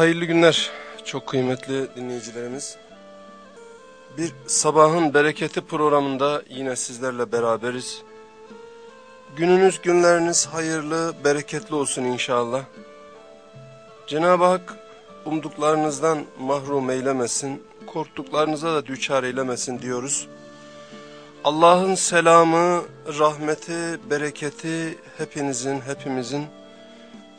Hayırlı günler çok kıymetli dinleyicilerimiz. Bir sabahın bereketi programında yine sizlerle beraberiz. Gününüz günleriniz hayırlı, bereketli olsun inşallah. Cenab-ı Hak umduklarınızdan mahrum eylemesin, korktuklarınıza da düçar eylemesin diyoruz. Allah'ın selamı, rahmeti, bereketi hepinizin, hepimizin,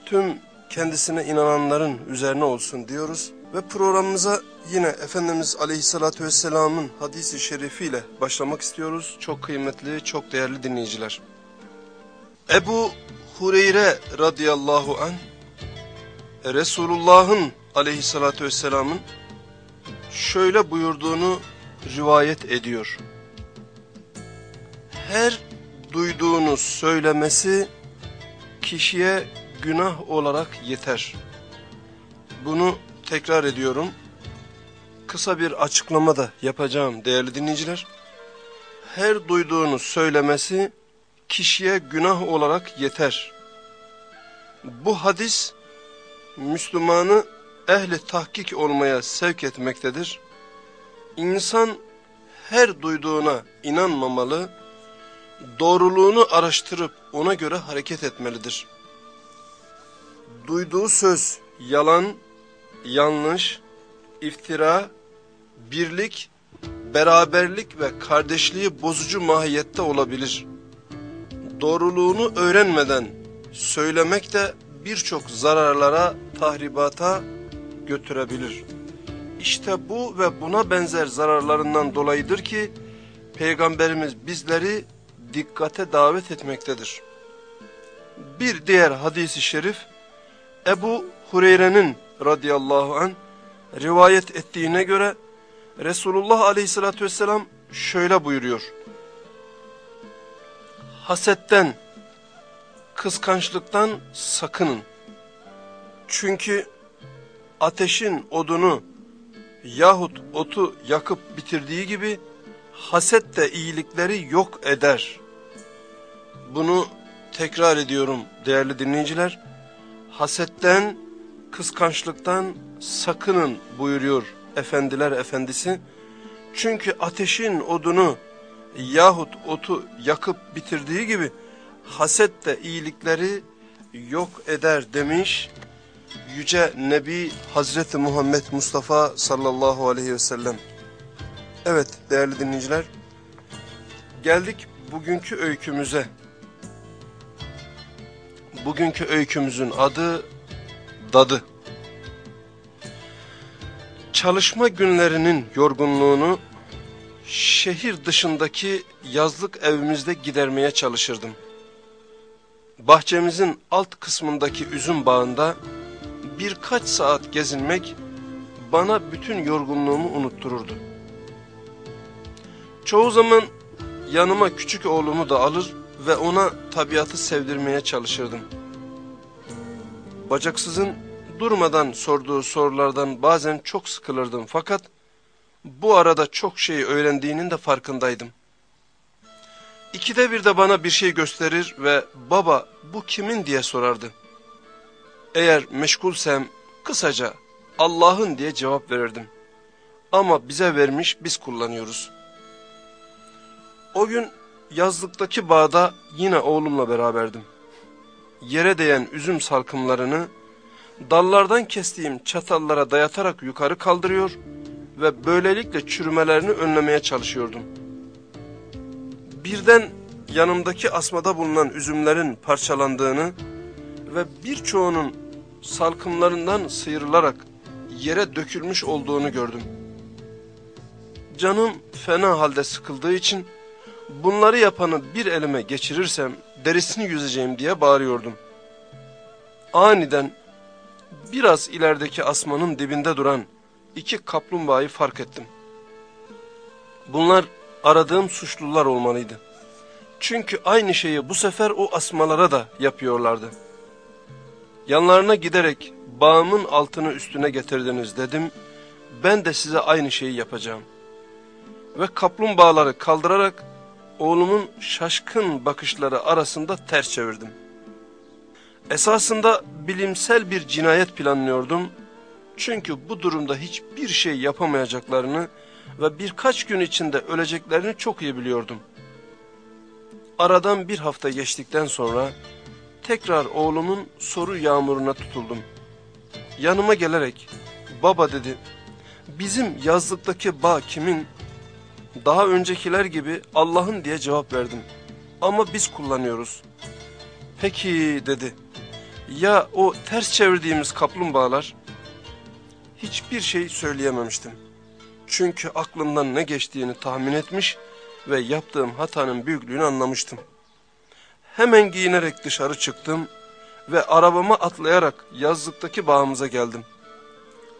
tüm kendisine inananların üzerine olsun diyoruz. Ve programımıza yine Efendimiz Aleyhisselatü Vesselam'ın hadisi şerifiyle başlamak istiyoruz. Çok kıymetli, çok değerli dinleyiciler. Ebu Hureyre radıyallahu an Resulullah'ın aleyhissalatü vesselamın şöyle buyurduğunu rivayet ediyor. Her duyduğunu söylemesi kişiye günah olarak yeter. Bunu tekrar ediyorum. Kısa bir açıklama da yapacağım değerli dinleyiciler. Her duyduğunu söylemesi kişiye günah olarak yeter. Bu hadis Müslümanı ehli tahkik olmaya sevk etmektedir. İnsan her duyduğuna inanmamalı, doğruluğunu araştırıp ona göre hareket etmelidir. Duyduğu söz yalan, yanlış, iftira, birlik, beraberlik ve kardeşliği bozucu mahiyette olabilir. Doğruluğunu öğrenmeden söylemek de birçok zararlara, tahribata götürebilir. İşte bu ve buna benzer zararlarından dolayıdır ki Peygamberimiz bizleri dikkate davet etmektedir. Bir diğer hadisi şerif Ebu Hureyre'nin radıyallahu an rivayet ettiğine göre Resulullah aleyhissalatü vesselam şöyle buyuruyor. Hasetten, kıskançlıktan sakının. Çünkü ateşin odunu yahut otu yakıp bitirdiği gibi haset de iyilikleri yok eder. Bunu tekrar ediyorum değerli dinleyiciler. Hasetten, kıskançlıktan sakının buyuruyor efendiler efendisi. Çünkü ateşin odunu yahut otu yakıp bitirdiği gibi haset de iyilikleri yok eder demiş. Yüce Nebi Hazreti Muhammed Mustafa sallallahu aleyhi ve sellem. Evet değerli dinleyiciler, geldik bugünkü öykümüze. Bugünkü öykümüzün adı Dadı. Çalışma günlerinin yorgunluğunu şehir dışındaki yazlık evimizde gidermeye çalışırdım. Bahçemizin alt kısmındaki üzüm bağında birkaç saat gezinmek bana bütün yorgunluğumu unuttururdu. Çoğu zaman yanıma küçük oğlumu da alır ve ona tabiatı sevdirmeye çalışırdım. Bacaksızın durmadan sorduğu sorulardan bazen çok sıkılırdım fakat bu arada çok şey öğrendiğinin de farkındaydım. İkide bir de bana bir şey gösterir ve baba bu kimin diye sorardı. Eğer meşgulsem kısaca Allah'ın diye cevap verirdim. Ama bize vermiş biz kullanıyoruz. O gün yazlıktaki bağda yine oğlumla beraberdim. Yere değen üzüm salkımlarını dallardan kestiğim çatallara dayatarak yukarı kaldırıyor ve böylelikle çürümelerini önlemeye çalışıyordum. Birden yanımdaki asmada bulunan üzümlerin parçalandığını ve birçoğunun salkımlarından sıyrılarak yere dökülmüş olduğunu gördüm. Canım fena halde sıkıldığı için bunları yapanı bir elime geçirirsem derisini yüzeceğim diye bağırıyordum. Aniden biraz ilerideki asmanın dibinde duran iki kaplumbağayı fark ettim. Bunlar aradığım suçlular olmalıydı. Çünkü aynı şeyi bu sefer o asmalara da yapıyorlardı. Yanlarına giderek bağımın altını üstüne getirdiniz dedim. Ben de size aynı şeyi yapacağım. Ve kaplumbağaları kaldırarak oğlumun şaşkın bakışları arasında ters çevirdim. Esasında bilimsel bir cinayet planlıyordum. Çünkü bu durumda hiçbir şey yapamayacaklarını ve birkaç gün içinde öleceklerini çok iyi biliyordum. Aradan bir hafta geçtikten sonra tekrar oğlumun soru yağmuruna tutuldum. Yanıma gelerek baba dedi bizim yazlıktaki bağ kimin? Daha öncekiler gibi Allah'ın diye cevap verdim. Ama biz kullanıyoruz. Peki dedi. Ya o ters çevirdiğimiz kaplumbağalar? Hiçbir şey söyleyememiştim. Çünkü aklımdan ne geçtiğini tahmin etmiş ve yaptığım hatanın büyüklüğünü anlamıştım. Hemen giyinerek dışarı çıktım ve arabama atlayarak yazlıktaki bağımıza geldim.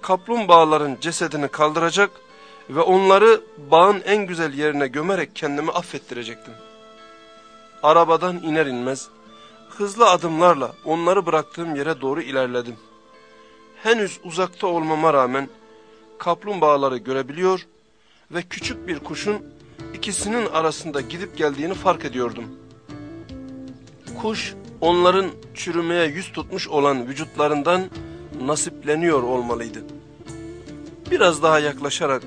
Kaplumbağaların cesedini kaldıracak ve onları bağın en güzel yerine gömerek kendimi affettirecektim. Arabadan iner inmez hızlı adımlarla onları bıraktığım yere doğru ilerledim. Henüz uzakta olmama rağmen kaplumbağaları görebiliyor ve küçük bir kuşun ikisinin arasında gidip geldiğini fark ediyordum. Kuş onların çürümeye yüz tutmuş olan vücutlarından nasipleniyor olmalıydı. Biraz daha yaklaşarak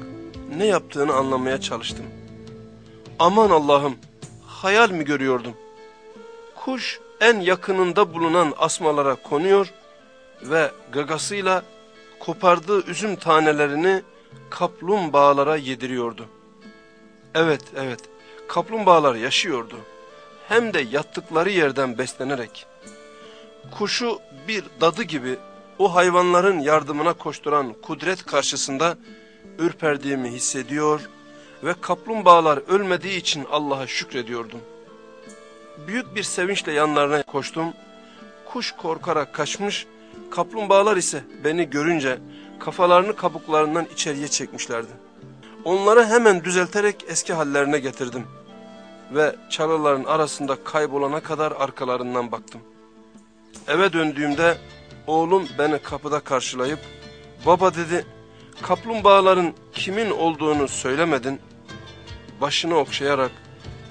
ne yaptığını anlamaya çalıştım. Aman Allah'ım hayal mi görüyordum? Kuş en yakınında bulunan asmalara konuyor ve gagasıyla kopardığı üzüm tanelerini kaplumbağalara yediriyordu. Evet, evet, kaplumbağalar yaşıyordu. Hem de yattıkları yerden beslenerek. Kuşu bir dadı gibi o hayvanların yardımına koşturan kudret karşısında ürperdiğimi hissediyor ve kaplumbağalar ölmediği için Allah'a şükrediyordum. Büyük bir sevinçle yanlarına koştum. Kuş korkarak kaçmış, kaplumbağalar ise beni görünce kafalarını kabuklarından içeriye çekmişlerdi. Onları hemen düzelterek eski hallerine getirdim. Ve çalıların arasında kaybolana kadar arkalarından baktım. Eve döndüğümde oğlum beni kapıda karşılayıp, baba dedi, kaplumbağaların kimin olduğunu söylemedin. Başını okşayarak,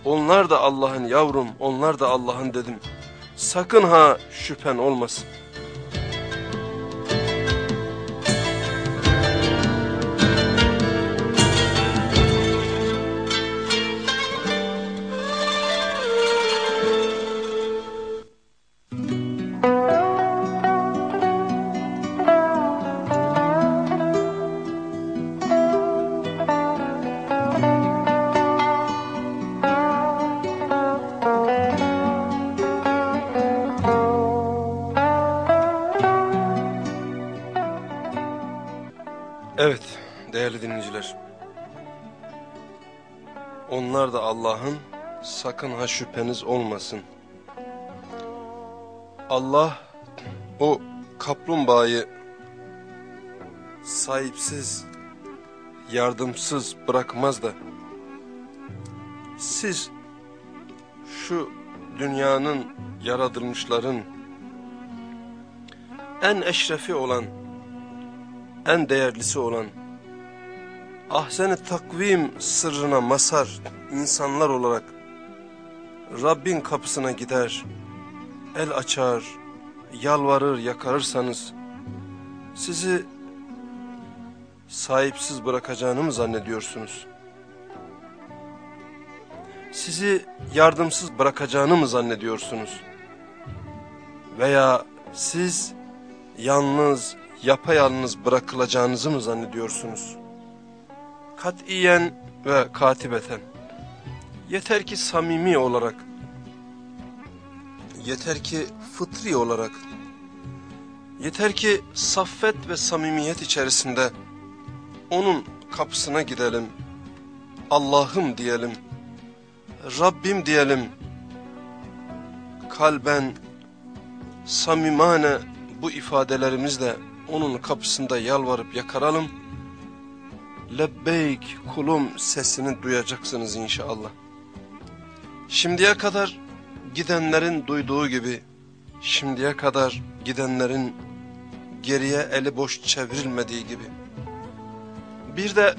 onlar da Allah'ın yavrum, onlar da Allah'ın dedim. Sakın ha şüphen olmasın. Sakın ha şüpheniz olmasın. Allah o kaplumbağayı sahipsiz, yardımsız bırakmaz da siz şu dünyanın yaratılmışların en eşrefi olan en değerlisi olan ahsen takvim sırrına masar insanlar olarak Rabbin kapısına gider, el açar, yalvarır, yakarırsanız sizi sahipsiz bırakacağını mı zannediyorsunuz? Sizi yardımsız bırakacağını mı zannediyorsunuz? Veya siz yalnız, yapayalnız bırakılacağınızı mı zannediyorsunuz? Katiyen ve katibeten. Yeter ki samimi olarak, yeter ki fıtri olarak, yeter ki saffet ve samimiyet içerisinde onun kapısına gidelim, Allah'ım diyelim, Rabbim diyelim, kalben, samimane bu ifadelerimizle onun kapısında yalvarıp yakaralım. Lebbeyk kulum sesini duyacaksınız inşallah. Şimdiye kadar gidenlerin duyduğu gibi, şimdiye kadar gidenlerin geriye eli boş çevrilmediği gibi. Bir de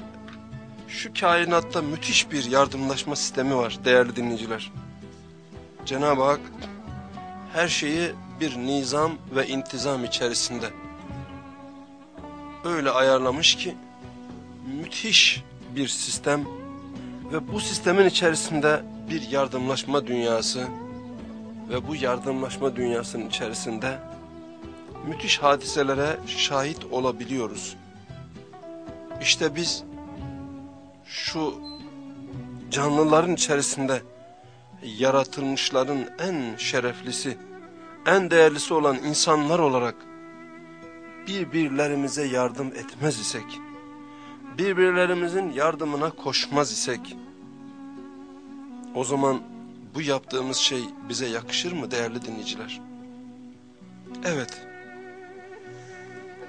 şu kainatta müthiş bir yardımlaşma sistemi var değerli dinleyiciler. Cenab-ı Hak her şeyi bir nizam ve intizam içerisinde öyle ayarlamış ki müthiş bir sistem ve bu sistemin içerisinde bir yardımlaşma dünyası ve bu yardımlaşma dünyasının içerisinde müthiş hadiselere şahit olabiliyoruz. İşte biz şu canlıların içerisinde yaratılmışların en şereflisi, en değerlisi olan insanlar olarak birbirlerimize yardım etmez isek, birbirlerimizin yardımına koşmaz isek, o zaman bu yaptığımız şey bize yakışır mı değerli dinleyiciler? Evet,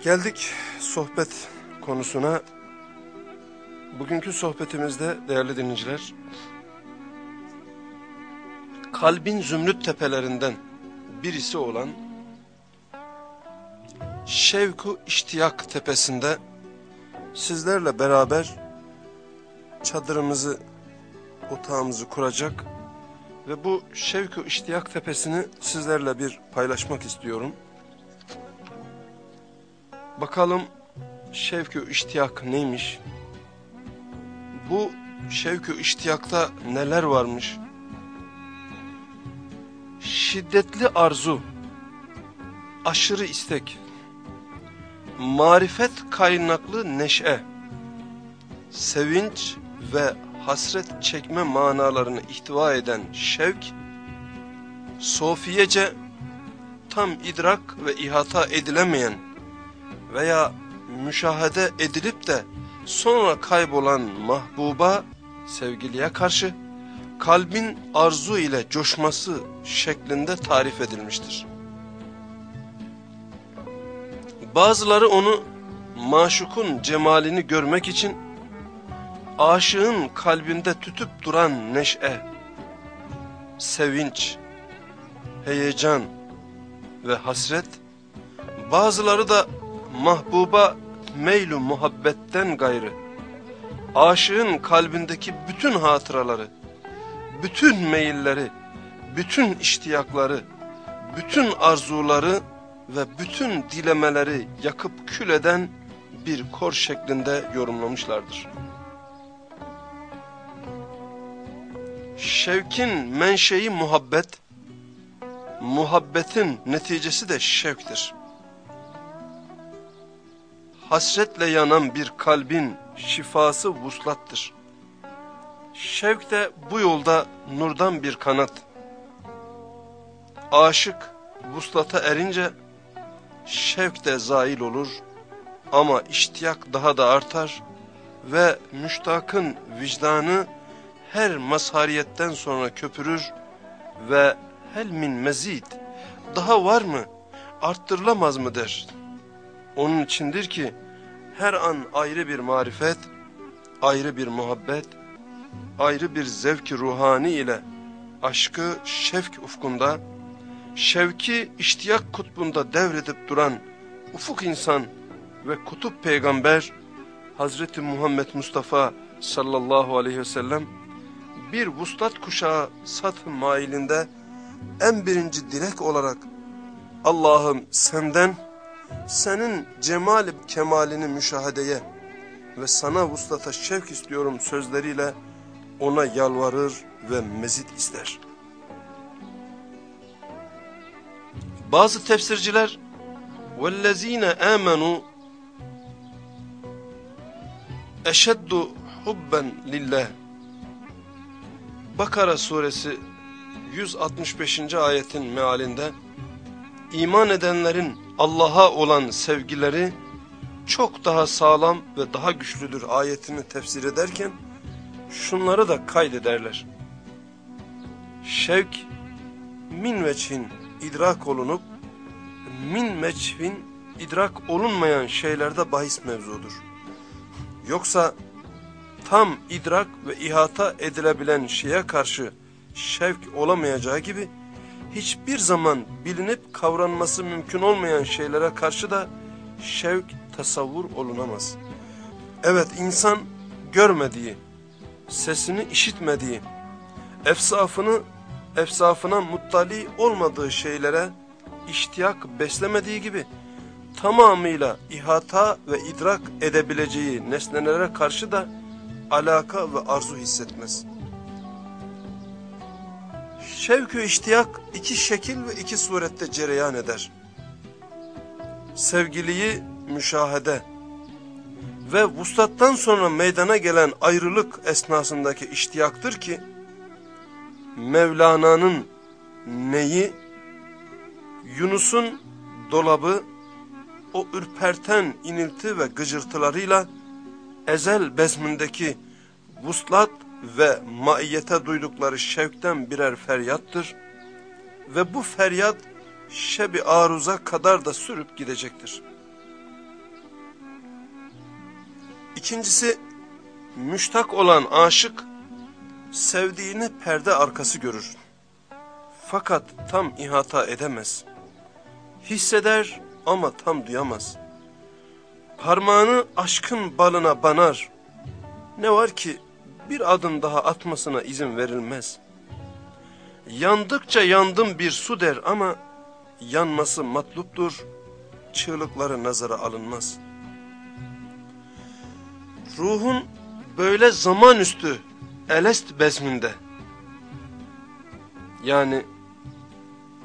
geldik sohbet konusuna. Bugünkü sohbetimizde değerli dinleyiciler, kalbin zümrüt tepelerinden birisi olan Şevku İştiyak tepesinde sizlerle beraber çadırımızı, otağımızı kuracak ve bu Şevku İştiyak tepesini sizlerle bir paylaşmak istiyorum. Bakalım Şevku İştiyak neymiş? Bu Şevku İştiyak'ta neler varmış? Şiddetli arzu, aşırı istek, marifet kaynaklı neşe, sevinç ve hasret çekme manalarını ihtiva eden şevk, sofiyece tam idrak ve ihata edilemeyen veya müşahede edilip de sonra kaybolan mahbuba sevgiliye karşı kalbin arzu ile coşması şeklinde tarif edilmiştir. Bazıları onu maşukun cemalini görmek için aşığın kalbinde tütüp duran neşe, sevinç, heyecan ve hasret, bazıları da mahbuba meylu muhabbetten gayrı, aşığın kalbindeki bütün hatıraları, bütün meyilleri, bütün iştiyakları, bütün arzuları ve bütün dilemeleri yakıp kül eden bir kor şeklinde yorumlamışlardır. Şevkin menşei muhabbet, muhabbetin neticesi de şevktir. Hasretle yanan bir kalbin şifası vuslattır. Şevk de bu yolda nurdan bir kanat. Aşık vuslata erince şevk de zail olur ama iştiyak daha da artar ve müştakın vicdanı her mazhariyetten sonra köpürür ve helmin mezid daha var mı arttırılamaz mı der. Onun içindir ki her an ayrı bir marifet, ayrı bir muhabbet, ayrı bir zevki ruhani ile aşkı şevk ufkunda, şevki iştiyak kutbunda devredip duran ufuk insan ve kutup peygamber Hazreti Muhammed Mustafa sallallahu aleyhi ve sellem bir vuslat kuşağı sat mailinde en birinci dilek olarak Allah'ım senden senin cemal kemalini müşahedeye ve sana vuslata şevk istiyorum sözleriyle ona yalvarır ve mezit ister. Bazı tefsirciler وَالَّذ۪ينَ آمَنُوا eşeddu hubben lillah Bakara suresi 165. ayetin mealinde iman edenlerin Allah'a olan sevgileri çok daha sağlam ve daha güçlüdür ayetini tefsir ederken şunları da kaydederler. Şevk min veçhin idrak olunup min meçhin idrak olunmayan şeylerde bahis mevzudur. Yoksa tam idrak ve ihata edilebilen şeye karşı şevk olamayacağı gibi hiçbir zaman bilinip kavranması mümkün olmayan şeylere karşı da şevk tasavvur olunamaz. Evet insan görmediği, sesini işitmediği, efsafını, efsafına muttali olmadığı şeylere iştiyak beslemediği gibi tamamıyla ihata ve idrak edebileceği nesnelere karşı da alaka ve arzu hissetmez. Şevkü iştiyak iki şekil ve iki surette cereyan eder. Sevgiliyi müşahede ve vuslattan sonra meydana gelen ayrılık esnasındaki iştiyaktır ki, Mevlana'nın neyi, Yunus'un dolabı, o ürperten inilti ve gıcırtılarıyla ezel bezmindeki vuslat ve maiyete duydukları şevkten birer feryattır ve bu feryat şebi aruza kadar da sürüp gidecektir. İkincisi, müştak olan aşık, sevdiğini perde arkası görür. Fakat tam ihata edemez. Hisseder ama tam duyamaz. Parmağını aşkın balına banar. Ne var ki bir adım daha atmasına izin verilmez. Yandıkça yandım bir su der ama yanması matluptur, çığlıkları nazara alınmaz. Ruhun böyle zamanüstü elest bezminde, yani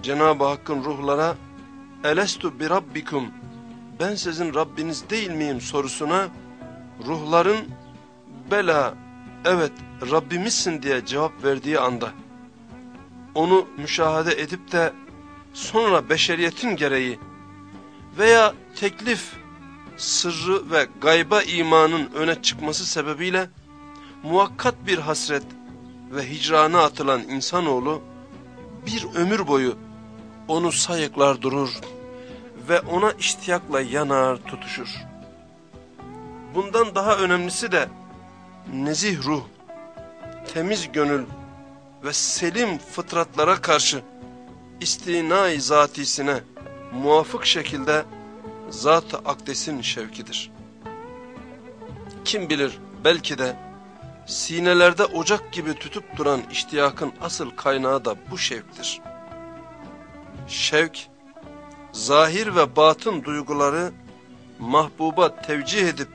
Cenab-ı Hakk'ın ruhlara elestu bi rabbikum ben sizin Rabbiniz değil miyim sorusuna ruhların bela evet Rabbimizsin diye cevap verdiği anda onu müşahede edip de sonra beşeriyetin gereği veya teklif sırrı ve gayba imanın öne çıkması sebebiyle muhakkat bir hasret ve hicrana atılan insanoğlu bir ömür boyu onu sayıklar durur ve ona iştiyakla yanar tutuşur. Bundan daha önemlisi de nezih ruh, temiz gönül ve selim fıtratlara karşı istinai zatisine muvafık şekilde zat-ı akdesin şevkidir. Kim bilir belki de sinelerde ocak gibi tütüp duran iştiyakın asıl kaynağı da bu şevktir. Şevk, zahir ve batın duyguları mahbuba tevcih edip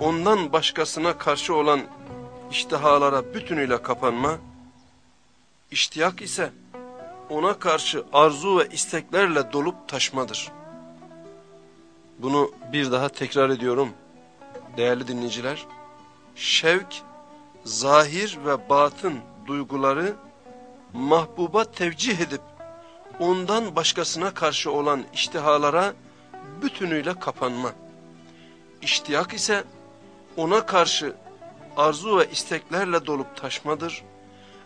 ondan başkasına karşı olan iştihalara bütünüyle kapanma, iştiyak ise ona karşı arzu ve isteklerle dolup taşmadır. Bunu bir daha tekrar ediyorum değerli dinleyiciler. Şevk, zahir ve batın duyguları mahbuba tevcih edip ondan başkasına karşı olan iştihalara bütünüyle kapanma. İştiyak ise ona karşı arzu ve isteklerle dolup taşmadır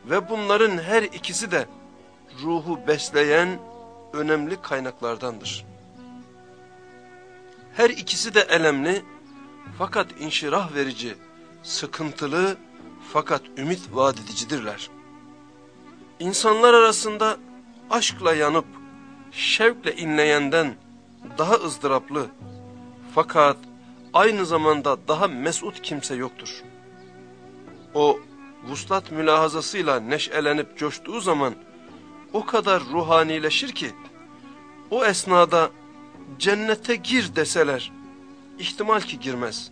ve bunların her ikisi de ruhu besleyen önemli kaynaklardandır. Her ikisi de elemli fakat inşirah verici, sıkıntılı fakat ümit vaat edicidirler. İnsanlar arasında aşkla yanıp şevkle inleyenden daha ızdıraplı fakat aynı zamanda daha mesut kimse yoktur. O vuslat mülahazasıyla neşelenip coştuğu zaman o kadar ruhanileşir ki o esnada cennete gir deseler ihtimal ki girmez.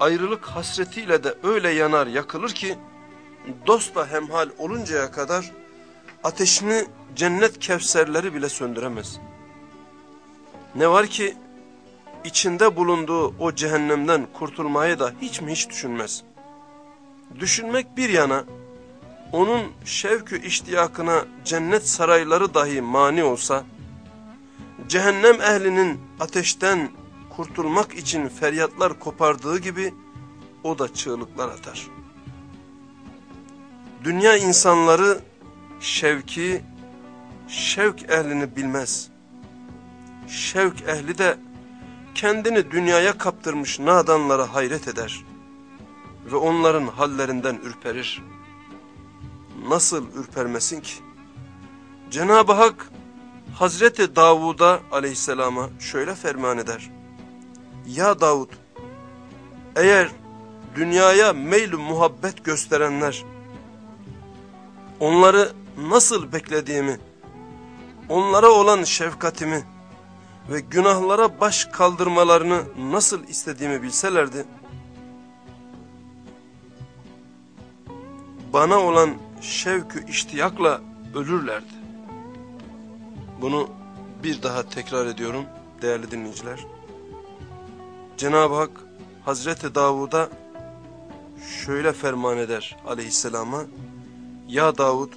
Ayrılık hasretiyle de öyle yanar yakılır ki dostla hemhal oluncaya kadar ateşini cennet kevserleri bile söndüremez. Ne var ki içinde bulunduğu o cehennemden kurtulmayı da hiç mi hiç düşünmez. Düşünmek bir yana onun şevkü iştiyakına cennet sarayları dahi mani olsa, cehennem ehlinin ateşten kurtulmak için feryatlar kopardığı gibi o da çığlıklar atar. Dünya insanları şevki, şevk ehlini bilmez. Şevk ehli de kendini dünyaya kaptırmış nadanlara hayret eder ve onların hallerinden ürperir. Nasıl ürpermesin ki? Cenab-ı Hak Hazreti Davud'a aleyhisselama şöyle ferman eder. Ya Davud, eğer dünyaya meyl muhabbet gösterenler, onları nasıl beklediğimi, onlara olan şefkatimi ve günahlara baş kaldırmalarını nasıl istediğimi bilselerdi, bana olan şevkü iştiyakla ölürlerdi. Bunu bir daha tekrar ediyorum değerli dinleyiciler. Cenab-ı Hak Hazreti Davud'a şöyle ferman eder aleyhisselama. Ya Davud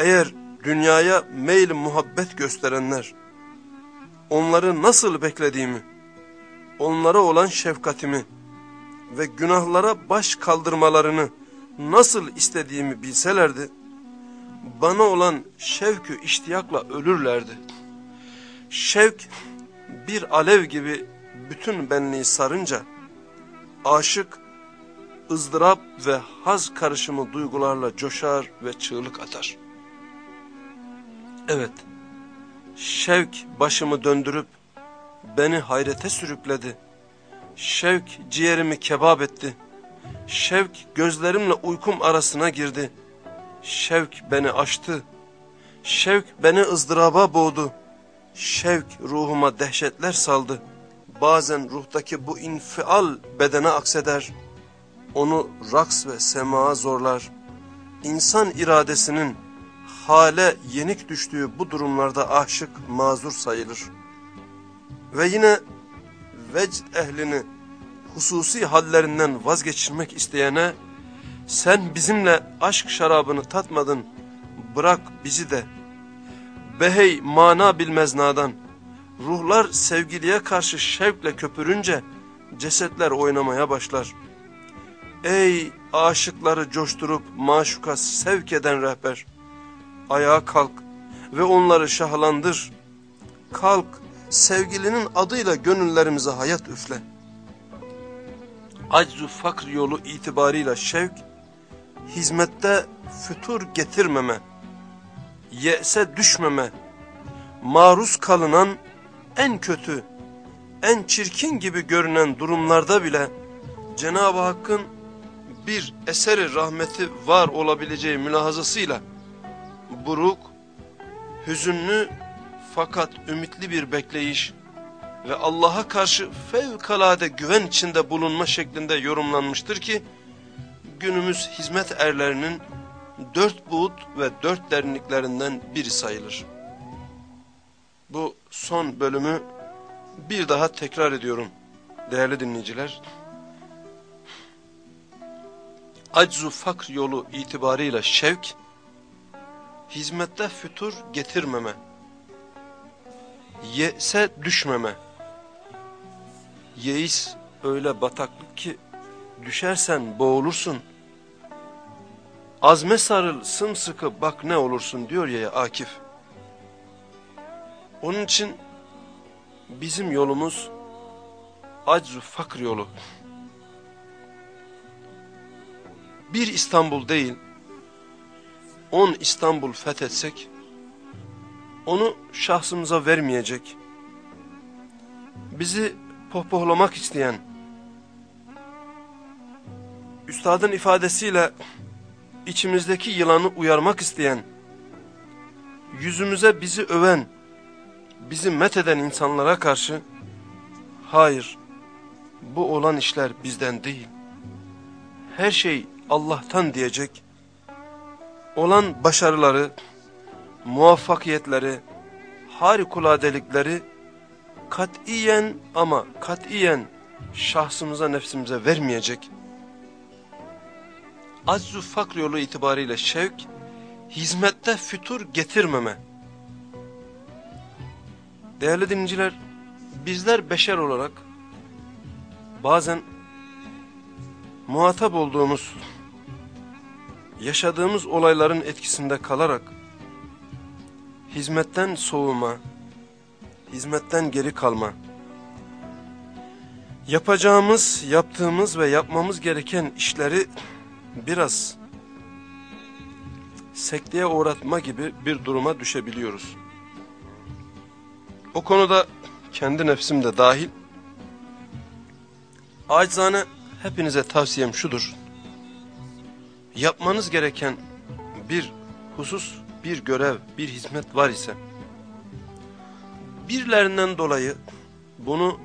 eğer dünyaya meyl muhabbet gösterenler onları nasıl beklediğimi, onlara olan şefkatimi ve günahlara baş kaldırmalarını nasıl istediğimi bilselerdi, bana olan şevkü iştiyakla ölürlerdi. Şevk bir alev gibi bütün benliği sarınca, aşık, ızdırap ve haz karışımı duygularla coşar ve çığlık atar. Evet, şevk başımı döndürüp beni hayrete sürükledi. Şevk ciğerimi kebap etti. Şevk gözlerimle uykum arasına girdi. Şevk beni açtı. Şevk beni ızdıraba boğdu. Şevk ruhuma dehşetler saldı. Bazen ruhtaki bu infial bedene akseder. Onu raks ve semaa zorlar. İnsan iradesinin hale yenik düştüğü bu durumlarda aşık mazur sayılır. Ve yine vecd ehlini hususi hallerinden vazgeçirmek isteyene sen bizimle aşk şarabını tatmadın bırak bizi de. Behey mana bilmez nadan ruhlar sevgiliye karşı şevkle köpürünce cesetler oynamaya başlar. Ey aşıkları coşturup maşuka sevk eden rehber ayağa kalk ve onları şahlandır. Kalk sevgilinin adıyla gönüllerimize hayat üfle. Aczu fakr yolu itibarıyla şevk, hizmette fütur getirmeme, ye'se düşmeme, maruz kalınan en kötü, en çirkin gibi görünen durumlarda bile Cenab-ı Hakk'ın bir eseri rahmeti var olabileceği mülahazasıyla buruk, hüzünlü fakat ümitli bir bekleyiş ve Allah'a karşı fevkalade güven içinde bulunma şeklinde yorumlanmıştır ki, günümüz hizmet erlerinin dört buğut ve dört derinliklerinden biri sayılır. Bu son bölümü bir daha tekrar ediyorum değerli dinleyiciler. Aczu fakr yolu itibarıyla şevk, hizmette fütur getirmeme, yese düşmeme. Yeis öyle bataklık ki düşersen boğulursun. Azme sarıl sımsıkı bak ne olursun diyor ya Akif. Onun için bizim yolumuz aczu fakr yolu. Bir İstanbul değil, on İstanbul fethetsek, onu şahsımıza vermeyecek, bizi pohpohlamak isteyen, üstadın ifadesiyle içimizdeki yılanı uyarmak isteyen, yüzümüze bizi öven, bizi metheden insanlara karşı, hayır, bu olan işler bizden değil, her şey Allah'tan diyecek, olan başarıları, muvaffakiyetleri, harikuladelikleri katiyen ama katiyen şahsımıza nefsimize vermeyecek. Azzu fakr yolu itibariyle şevk, hizmette fütur getirmeme. Değerli dinleyiciler, bizler beşer olarak bazen muhatap olduğumuz yaşadığımız olayların etkisinde kalarak hizmetten soğuma, hizmetten geri kalma, yapacağımız, yaptığımız ve yapmamız gereken işleri biraz sekteye uğratma gibi bir duruma düşebiliyoruz. O konuda kendi nefsim de dahil, acizane hepinize tavsiyem şudur yapmanız gereken bir husus, bir görev, bir hizmet var ise birilerinden dolayı bunu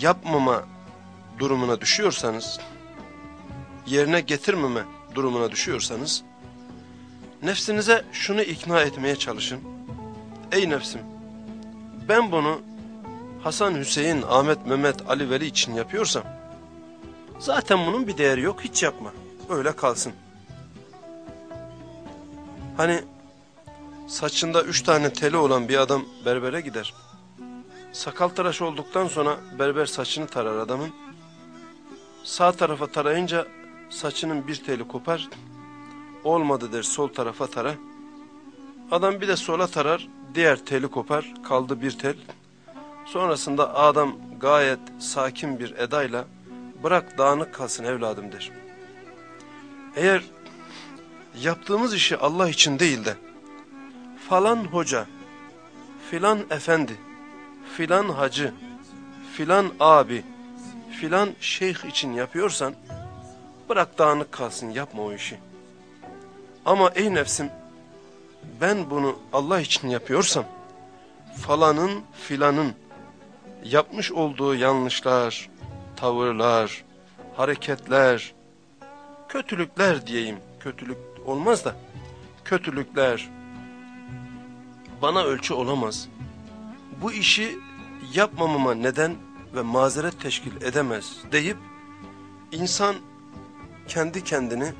yapmama durumuna düşüyorsanız, yerine getirmeme durumuna düşüyorsanız, nefsinize şunu ikna etmeye çalışın. Ey nefsim, ben bunu Hasan, Hüseyin, Ahmet, Mehmet, Ali, Veli için yapıyorsam, zaten bunun bir değeri yok, hiç yapma. Öyle kalsın. Hani saçında üç tane teli olan bir adam berbere gider. Sakal tıraş olduktan sonra berber saçını tarar adamın. Sağ tarafa tarayınca saçının bir teli kopar. Olmadı der sol tarafa tara. Adam bir de sola tarar diğer teli kopar kaldı bir tel. Sonrasında adam gayet sakin bir edayla bırak dağınık kalsın evladım der. Eğer yaptığımız işi Allah için değil de falan hoca, filan efendi, filan hacı, filan abi, filan şeyh için yapıyorsan bırak dağınık kalsın yapma o işi. Ama ey nefsim ben bunu Allah için yapıyorsam falanın filanın yapmış olduğu yanlışlar, tavırlar, hareketler, kötülükler diyeyim. Kötülük olmaz da kötülükler bana ölçü olamaz. Bu işi yapmamama neden ve mazeret teşkil edemez deyip insan kendi kendini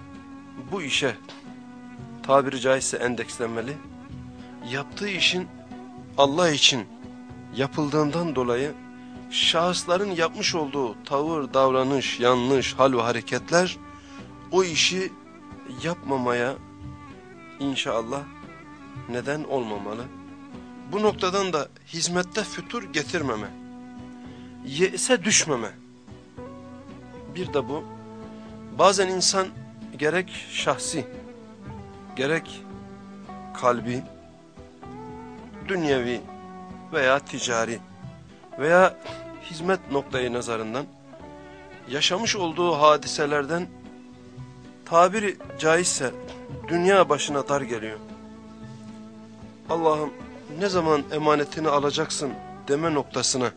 bu işe tabiri caizse endekslenmeli. Yaptığı işin Allah için yapıldığından dolayı şahısların yapmış olduğu tavır, davranış, yanlış, hal ve hareketler o işi yapmamaya inşallah neden olmamalı. Bu noktadan da hizmette fütur getirmeme, yese düşmeme. Bir de bu, bazen insan gerek şahsi, gerek kalbi, dünyevi veya ticari veya hizmet noktayı nazarından yaşamış olduğu hadiselerden tabiri caizse dünya başına dar geliyor. Allah'ım ne zaman emanetini alacaksın deme noktasına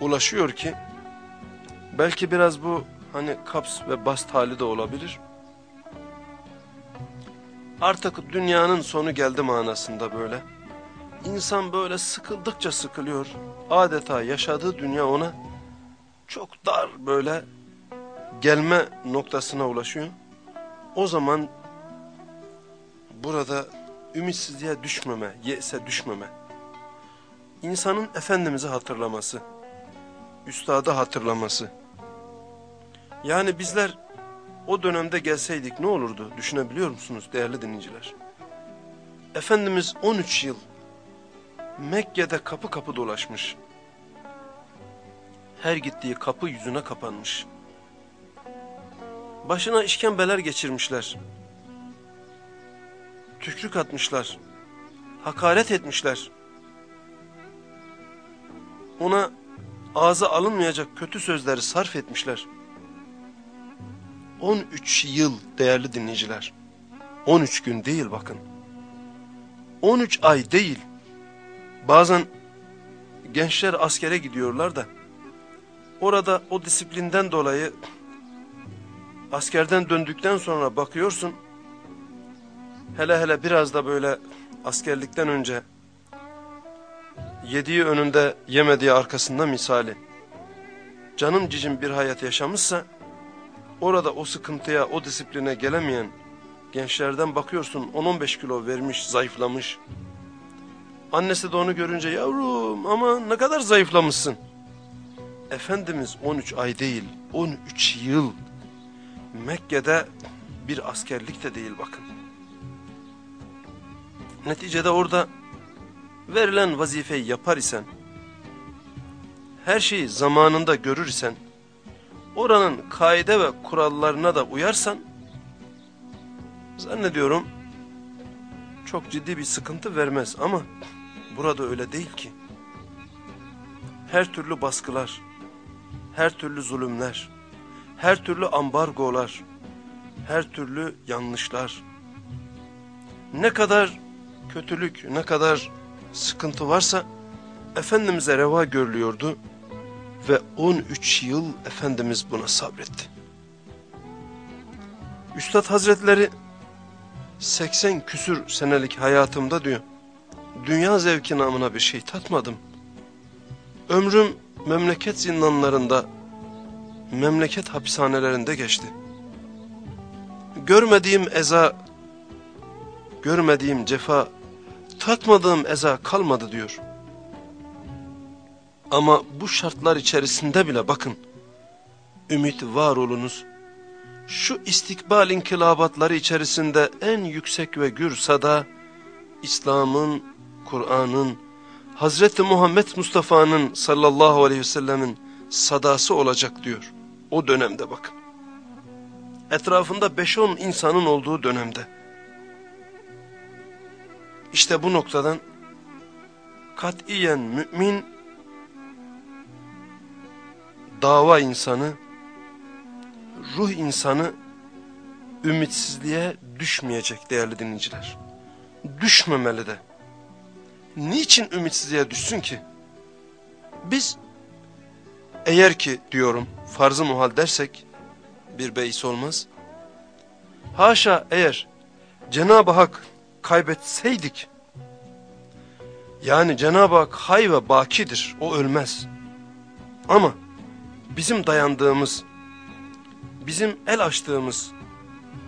ulaşıyor ki belki biraz bu hani kaps ve bast hali de olabilir. Artık dünyanın sonu geldi manasında böyle. İnsan böyle sıkıldıkça sıkılıyor. Adeta yaşadığı dünya ona çok dar böyle gelme noktasına ulaşıyor. O zaman burada ümitsizliğe düşmeme, yese düşmeme, insanın Efendimiz'i hatırlaması, üstadı hatırlaması. Yani bizler o dönemde gelseydik ne olurdu düşünebiliyor musunuz değerli dinleyiciler? Efendimiz 13 yıl Mekke'de kapı kapı dolaşmış. Her gittiği kapı yüzüne kapanmış. Başına işkembeler geçirmişler tükrük atmışlar, hakaret etmişler. Ona ağza alınmayacak kötü sözleri sarf etmişler. 13 yıl değerli dinleyiciler. 13 gün değil bakın. 13 ay değil. Bazen gençler askere gidiyorlar da orada o disiplinden dolayı askerden döndükten sonra bakıyorsun hele hele biraz da böyle askerlikten önce yediği önünde yemediği arkasında misali. Canım cicim bir hayat yaşamışsa orada o sıkıntıya o disipline gelemeyen gençlerden bakıyorsun 10-15 kilo vermiş zayıflamış. Annesi de onu görünce yavrum ama ne kadar zayıflamışsın. Efendimiz 13 ay değil 13 yıl Mekke'de bir askerlik de değil bakın Neticede orada verilen vazifeyi yapar isen, her şeyi zamanında görür isen, oranın kaide ve kurallarına da uyarsan, zannediyorum çok ciddi bir sıkıntı vermez ama burada öyle değil ki. Her türlü baskılar, her türlü zulümler, her türlü ambargolar, her türlü yanlışlar, ne kadar kötülük, ne kadar sıkıntı varsa Efendimiz'e reva görülüyordu ve 13 yıl Efendimiz buna sabretti. Üstad Hazretleri 80 küsür senelik hayatımda diyor, dünya zevki namına bir şey tatmadım. Ömrüm memleket zindanlarında, memleket hapishanelerinde geçti. Görmediğim eza, görmediğim cefa, tatmadığım eza kalmadı diyor. Ama bu şartlar içerisinde bile bakın, ümit var olunuz. Şu istikbal inkılabatları içerisinde en yüksek ve gür sada, İslam'ın, Kur'an'ın, Hazreti Muhammed Mustafa'nın sallallahu aleyhi ve sellemin sadası olacak diyor. O dönemde bakın. Etrafında 5-10 insanın olduğu dönemde. İşte bu noktadan katiyen mümin dava insanı, ruh insanı ümitsizliğe düşmeyecek değerli dinleyiciler. Düşmemeli de. Niçin ümitsizliğe düşsün ki? Biz eğer ki diyorum farzı muhal dersek bir beis olmaz. Haşa eğer Cenab-ı Hak kaybetseydik yani Cenab-ı Hak hay ve bakidir o ölmez. Ama bizim dayandığımız, bizim el açtığımız,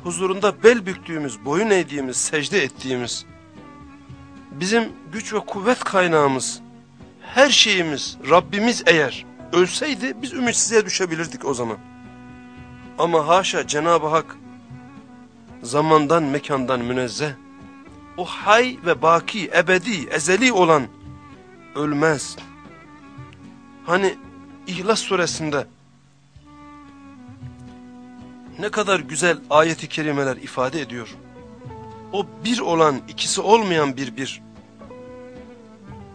huzurunda bel büktüğümüz, boyun eğdiğimiz, secde ettiğimiz, bizim güç ve kuvvet kaynağımız, her şeyimiz, Rabbimiz eğer ölseydi biz ümitsizliğe düşebilirdik o zaman. Ama haşa Cenab-ı Hak zamandan mekandan münezzeh, o hay ve baki, ebedi, ezeli olan ölmez. Hani İhlas suresinde ne kadar güzel ayeti kerimeler ifade ediyor. O bir olan, ikisi olmayan bir bir.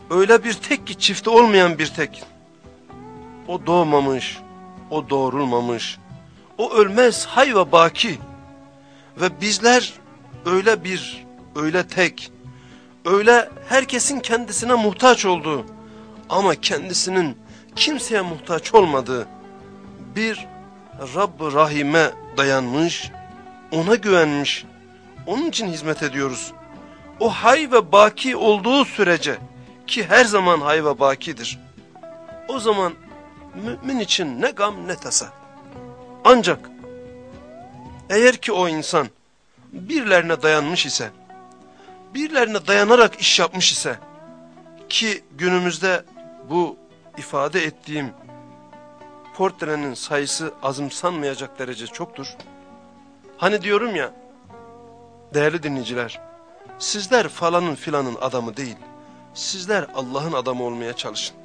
Öyle bir tek ki çifti olmayan bir tek. O doğmamış, o doğrulmamış, o ölmez hay ve baki. Ve bizler öyle bir, öyle tek, öyle herkesin kendisine muhtaç olduğu ama kendisinin kimseye muhtaç olmadığı bir Rabb-ı Rahim'e dayanmış, ona güvenmiş, onun için hizmet ediyoruz. O hay ve baki olduğu sürece ki her zaman hay ve bakidir. O zaman mümin için ne gam ne tasa. Ancak eğer ki o insan birilerine dayanmış ise, birilerine dayanarak iş yapmış ise ki günümüzde bu ifade ettiğim portrenin sayısı azımsanmayacak derece çoktur. Hani diyorum ya, değerli dinleyiciler, sizler falanın filanın adamı değil, sizler Allah'ın adamı olmaya çalışın.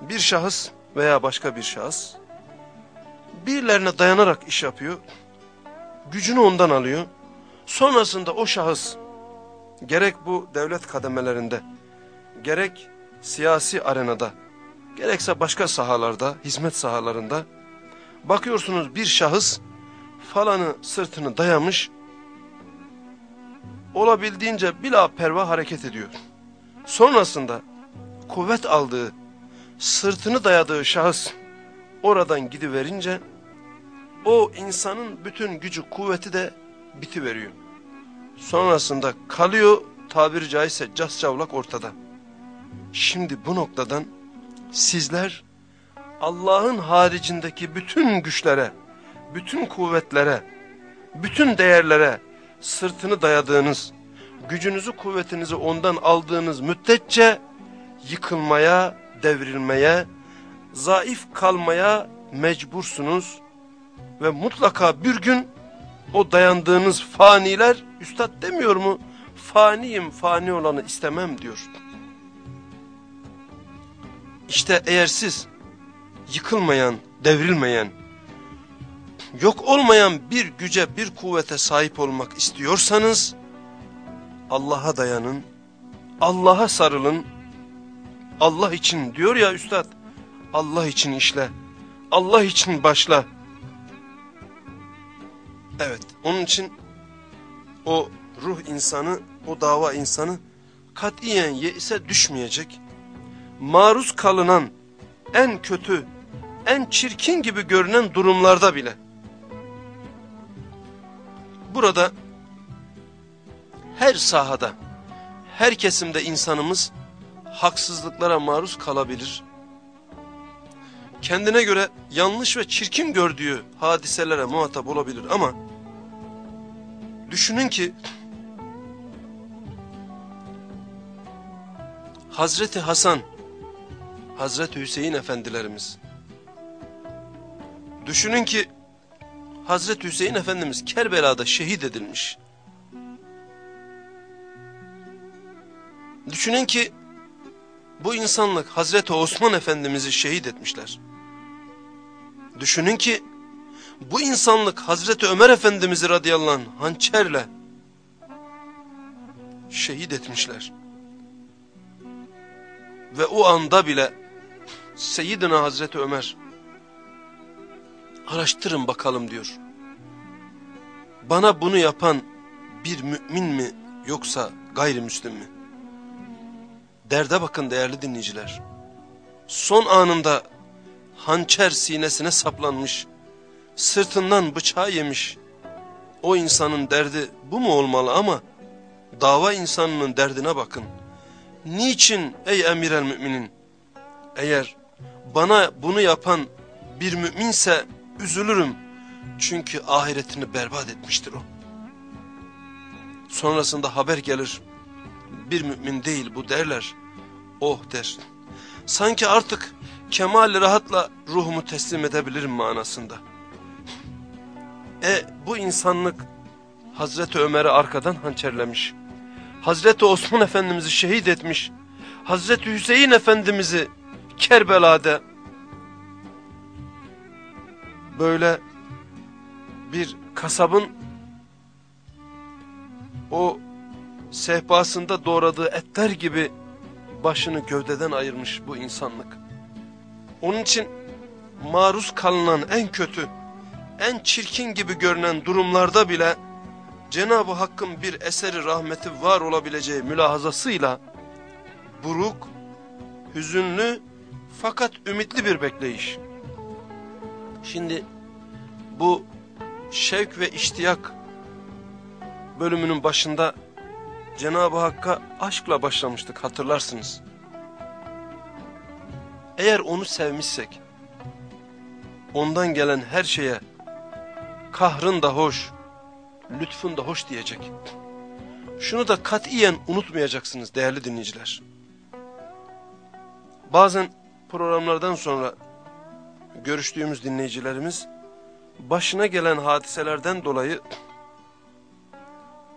Bir şahıs veya başka bir şahıs, birilerine dayanarak iş yapıyor, gücünü ondan alıyor, sonrasında o şahıs, gerek bu devlet kademelerinde, gerek siyasi arenada, gerekse başka sahalarda, hizmet sahalarında bakıyorsunuz bir şahıs falanı sırtını dayamış, olabildiğince bila perva hareket ediyor. Sonrasında kuvvet aldığı, sırtını dayadığı şahıs oradan gidiverince o insanın bütün gücü, kuvveti de bitiveriyor. Sonrasında kalıyor tabiri caizse cas çavlak ortada. Şimdi bu noktadan sizler Allah'ın haricindeki bütün güçlere, bütün kuvvetlere, bütün değerlere sırtını dayadığınız, gücünüzü kuvvetinizi ondan aldığınız müddetçe yıkılmaya, devrilmeye, zayıf kalmaya mecbursunuz ve mutlaka bir gün o dayandığınız faniler, üstad demiyor mu? Faniyim, fani olanı istemem diyor. İşte eğer siz yıkılmayan, devrilmeyen, yok olmayan bir güce, bir kuvvete sahip olmak istiyorsanız, Allah'a dayanın, Allah'a sarılın, Allah için diyor ya üstad, Allah için işle, Allah için başla. Evet, onun için o ruh insanı, o dava insanı katiyen yeise düşmeyecek, maruz kalınan en kötü, en çirkin gibi görünen durumlarda bile. Burada her sahada, her kesimde insanımız haksızlıklara maruz kalabilir. Kendine göre yanlış ve çirkin gördüğü hadiselere muhatap olabilir ama düşünün ki Hazreti Hasan, Hazreti Hüseyin efendilerimiz. Düşünün ki Hazreti Hüseyin Efendimiz Kerbela'da şehit edilmiş. Düşünün ki bu insanlık Hazreti Osman Efendimiz'i şehit etmişler. Düşünün ki bu insanlık Hazreti Ömer Efendimiz'i radıyallahu anh hançerle şehit etmişler. Ve o anda bile Seyyidina Hazreti Ömer araştırın bakalım diyor. Bana bunu yapan bir mümin mi yoksa gayrimüslim mi? Derde bakın değerli dinleyiciler. Son anında hançer sinesine saplanmış, sırtından bıçağı yemiş. O insanın derdi bu mu olmalı ama dava insanının derdine bakın. Niçin ey emir el müminin? Eğer bana bunu yapan bir müminse üzülürüm. Çünkü ahiretini berbat etmiştir o. Sonrasında haber gelir. Bir mümin değil bu derler. Oh der. Sanki artık kemal rahatla ruhumu teslim edebilirim manasında. E bu insanlık Hazreti Ömer'i arkadan hançerlemiş. Hazreti Osman Efendimiz'i şehit etmiş. Hazreti Hüseyin Efendimiz'i Kerbela'da böyle bir kasabın o sehpasında doğradığı etler gibi başını gövdeden ayırmış bu insanlık. Onun için maruz kalınan en kötü, en çirkin gibi görünen durumlarda bile Cenab-ı Hakk'ın bir eseri rahmeti var olabileceği mülahazasıyla buruk, hüzünlü fakat ümitli bir bekleyiş. Şimdi bu şevk ve iştiyak bölümünün başında Cenab-ı Hakk'a aşkla başlamıştık hatırlarsınız. Eğer onu sevmişsek, ondan gelen her şeye kahrın da hoş, lütfun da hoş diyecek. Şunu da katiyen unutmayacaksınız değerli dinleyiciler. Bazen programlardan sonra görüştüğümüz dinleyicilerimiz başına gelen hadiselerden dolayı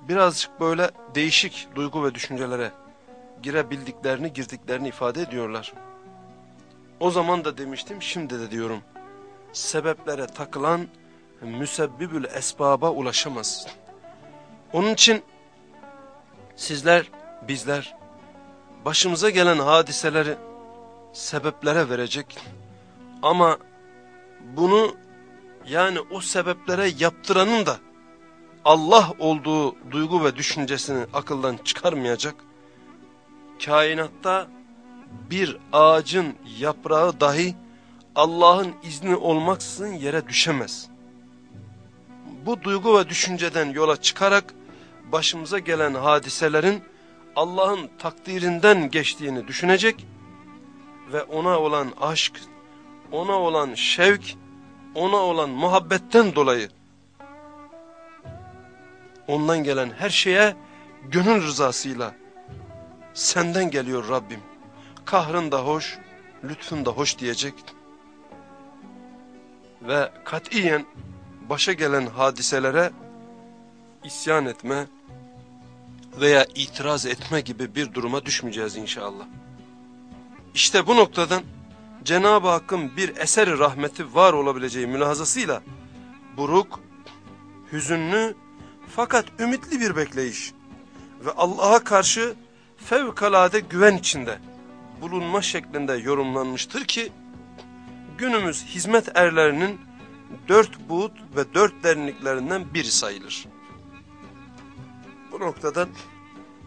birazcık böyle değişik duygu ve düşüncelere girebildiklerini, girdiklerini ifade ediyorlar. O zaman da demiştim, şimdi de diyorum. Sebeplere takılan müsebbibül esbaba ulaşamaz. Onun için sizler, bizler başımıza gelen hadiseleri sebeplere verecek ama bunu yani o sebeplere yaptıranın da Allah olduğu duygu ve düşüncesini akıldan çıkarmayacak. Kainatta bir ağacın yaprağı dahi Allah'ın izni olmaksızın yere düşemez. Bu duygu ve düşünceden yola çıkarak başımıza gelen hadiselerin Allah'ın takdirinden geçtiğini düşünecek ve ona olan aşk, ona olan şevk, ona olan muhabbetten dolayı ondan gelen her şeye gönül rızasıyla senden geliyor Rabbim. Kahrın da hoş, lütfun da hoş diyecek. Ve katiyen başa gelen hadiselere isyan etme veya itiraz etme gibi bir duruma düşmeyeceğiz inşallah. İşte bu noktadan Cenab-ı Hakk'ın bir eseri rahmeti var olabileceği mülahazasıyla buruk, hüzünlü fakat ümitli bir bekleyiş ve Allah'a karşı fevkalade güven içinde bulunma şeklinde yorumlanmıştır ki günümüz hizmet erlerinin dört buğut ve dört derinliklerinden biri sayılır. Bu noktadan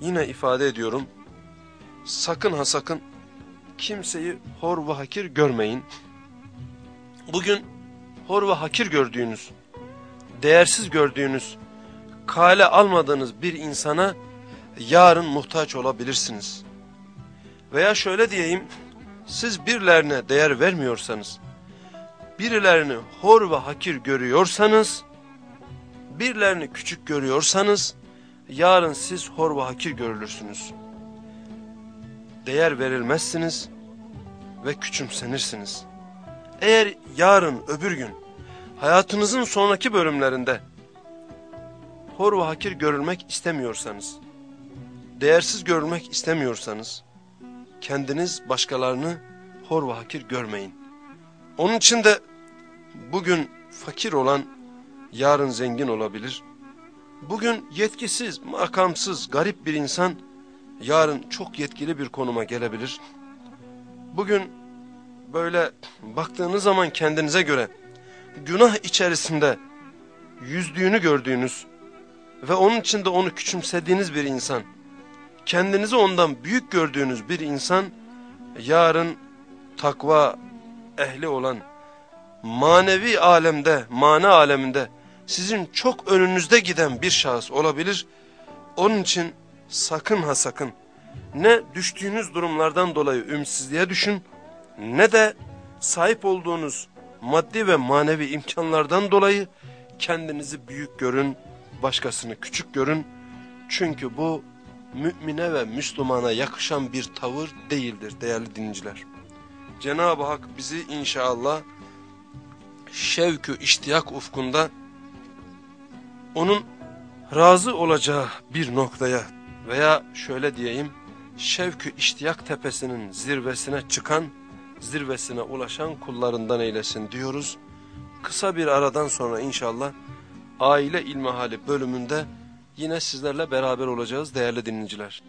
yine ifade ediyorum sakın ha sakın kimseyi hor ve hakir görmeyin. Bugün hor ve hakir gördüğünüz, değersiz gördüğünüz, kale almadığınız bir insana yarın muhtaç olabilirsiniz. Veya şöyle diyeyim, siz birilerine değer vermiyorsanız, birilerini hor ve hakir görüyorsanız, birilerini küçük görüyorsanız, yarın siz hor ve hakir görülürsünüz. Değer verilmezsiniz ve küçümsenirsiniz. Eğer yarın öbür gün hayatınızın sonraki bölümlerinde hor ve hakir görülmek istemiyorsanız, değersiz görülmek istemiyorsanız, kendiniz başkalarını hor ve hakir görmeyin. Onun için de bugün fakir olan yarın zengin olabilir. Bugün yetkisiz, makamsız, garip bir insan yarın çok yetkili bir konuma gelebilir. Bugün böyle baktığınız zaman kendinize göre günah içerisinde yüzdüğünü gördüğünüz ve onun için de onu küçümsediğiniz bir insan, kendinizi ondan büyük gördüğünüz bir insan yarın takva ehli olan manevi alemde, mana aleminde sizin çok önünüzde giden bir şahıs olabilir. Onun için sakın ha sakın ne düştüğünüz durumlardan dolayı ümitsizliğe düşün ne de sahip olduğunuz maddi ve manevi imkanlardan dolayı kendinizi büyük görün, başkasını küçük görün. Çünkü bu mümine ve Müslümana yakışan bir tavır değildir değerli dinleyiciler. Cenab-ı Hak bizi inşallah şevkü iştiyak ufkunda onun razı olacağı bir noktaya veya şöyle diyeyim şevkü iştiyak tepesinin zirvesine çıkan, zirvesine ulaşan kullarından eylesin diyoruz. Kısa bir aradan sonra inşallah aile ilmihali bölümünde yine sizlerle beraber olacağız değerli dinleyiciler.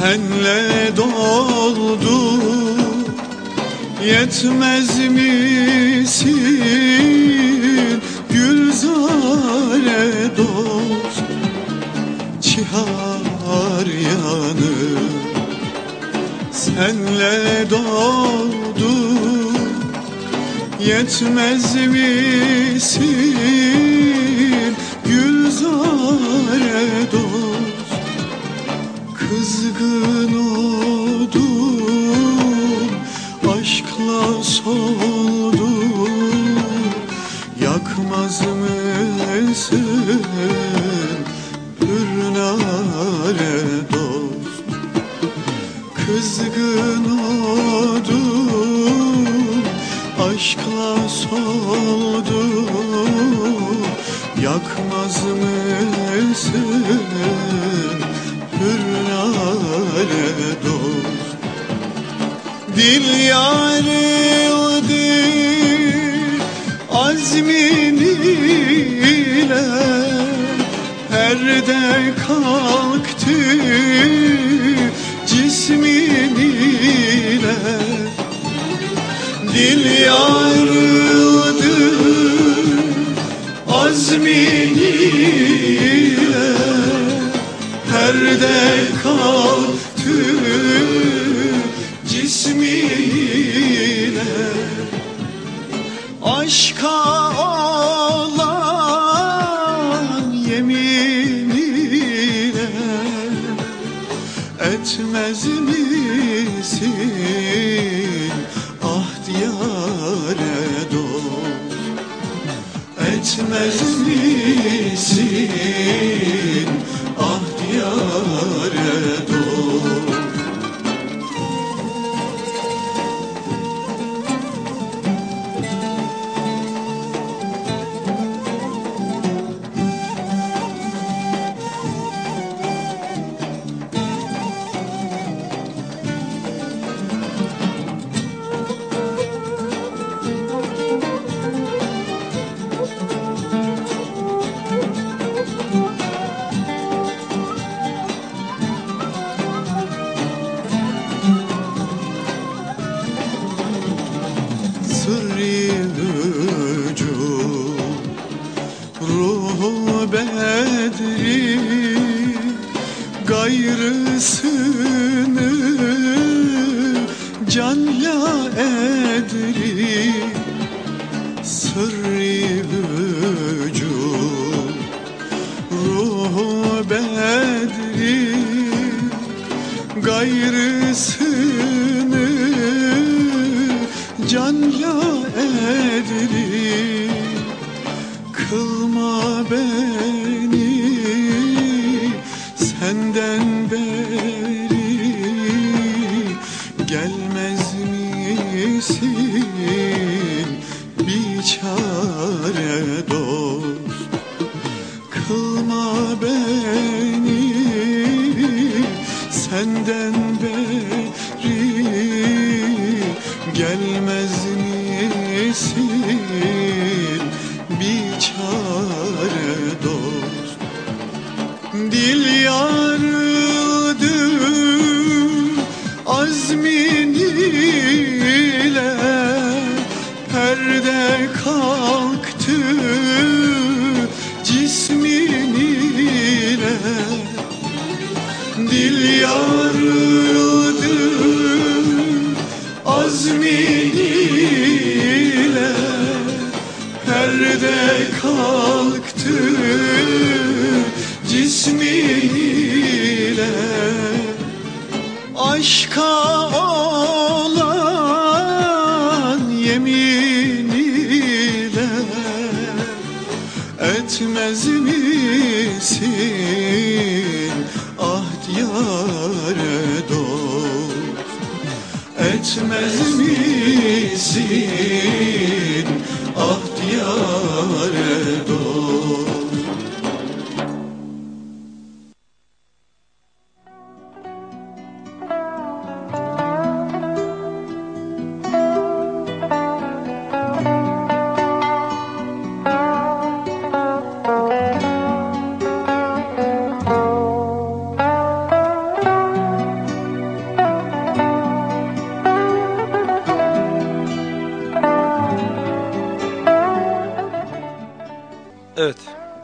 Senle doldu. Yetmez misin Gülzare dost? Çihar yanı senle doldu. Yetmez misin Gülzare dost Kızgın oldum Aşkla soldum. Yakmaz mısın Pürnare dost? Kızgın oldum Aşkla soldum. Yakmaz mısın Dil yarıldı azmin ile Perde kalktı. Cismin ile Dil yarıldı azmin ile Perde kalktı